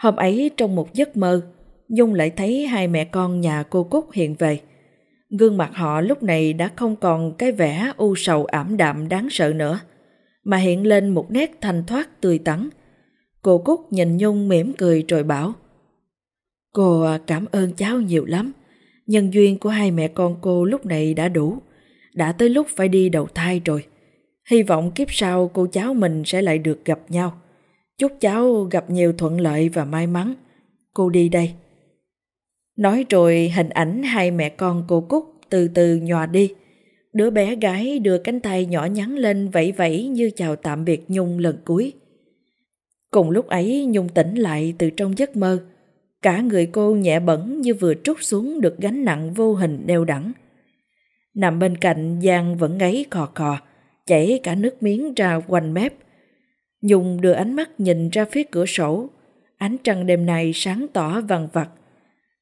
hôm ấy trong một giấc mơ, nhung lại thấy hai mẹ con nhà cô Cúc hiện về. Gương mặt họ lúc này đã không còn cái vẻ u sầu ảm đạm đáng sợ nữa, mà hiện lên một nét thanh thoát tươi tắn. Cô Cúc nhìn Nhung mỉm cười rồi bảo Cô à, cảm ơn cháu nhiều lắm. Nhân duyên của hai mẹ con cô lúc này đã đủ. Đã tới lúc phải đi đầu thai rồi. Hy vọng kiếp sau cô cháu mình sẽ lại được gặp nhau. Chúc cháu gặp nhiều thuận lợi và may mắn. Cô đi đây. Nói rồi hình ảnh hai mẹ con cô Cúc từ từ nhòa đi. Đứa bé gái đưa cánh tay nhỏ nhắn lên vẫy vẫy như chào tạm biệt Nhung lần cuối. Cùng lúc ấy Nhung tỉnh lại từ trong giấc mơ. Cả người cô nhẹ bẩn như vừa trút xuống được gánh nặng vô hình đeo đẳng. Nằm bên cạnh Giang vẫn ngáy khò khò, chảy cả nước miếng ra quanh mép. Nhung đưa ánh mắt nhìn ra phía cửa sổ. Ánh trăng đêm nay sáng tỏ vằn vặt.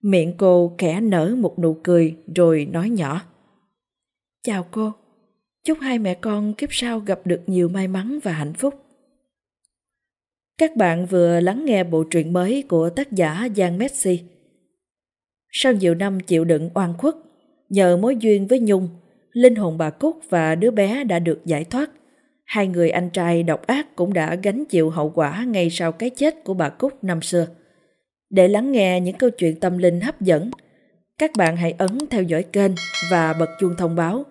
Miệng cô khẽ nở một nụ cười rồi nói nhỏ. Chào cô, chúc hai mẹ con kiếp sau gặp được nhiều may mắn và hạnh phúc. Các bạn vừa lắng nghe bộ truyện mới của tác giả Giang Messi. Sau nhiều năm chịu đựng oan khuất, nhờ mối duyên với Nhung, linh hồn bà Cúc và đứa bé đã được giải thoát. Hai người anh trai độc ác cũng đã gánh chịu hậu quả ngay sau cái chết của bà Cúc năm xưa. Để lắng nghe những câu chuyện tâm linh hấp dẫn, các bạn hãy ấn theo dõi kênh và bật chuông thông báo,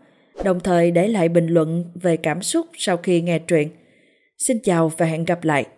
đồng thời để lại bình luận về cảm xúc sau khi nghe truyện. Xin chào và hẹn gặp lại!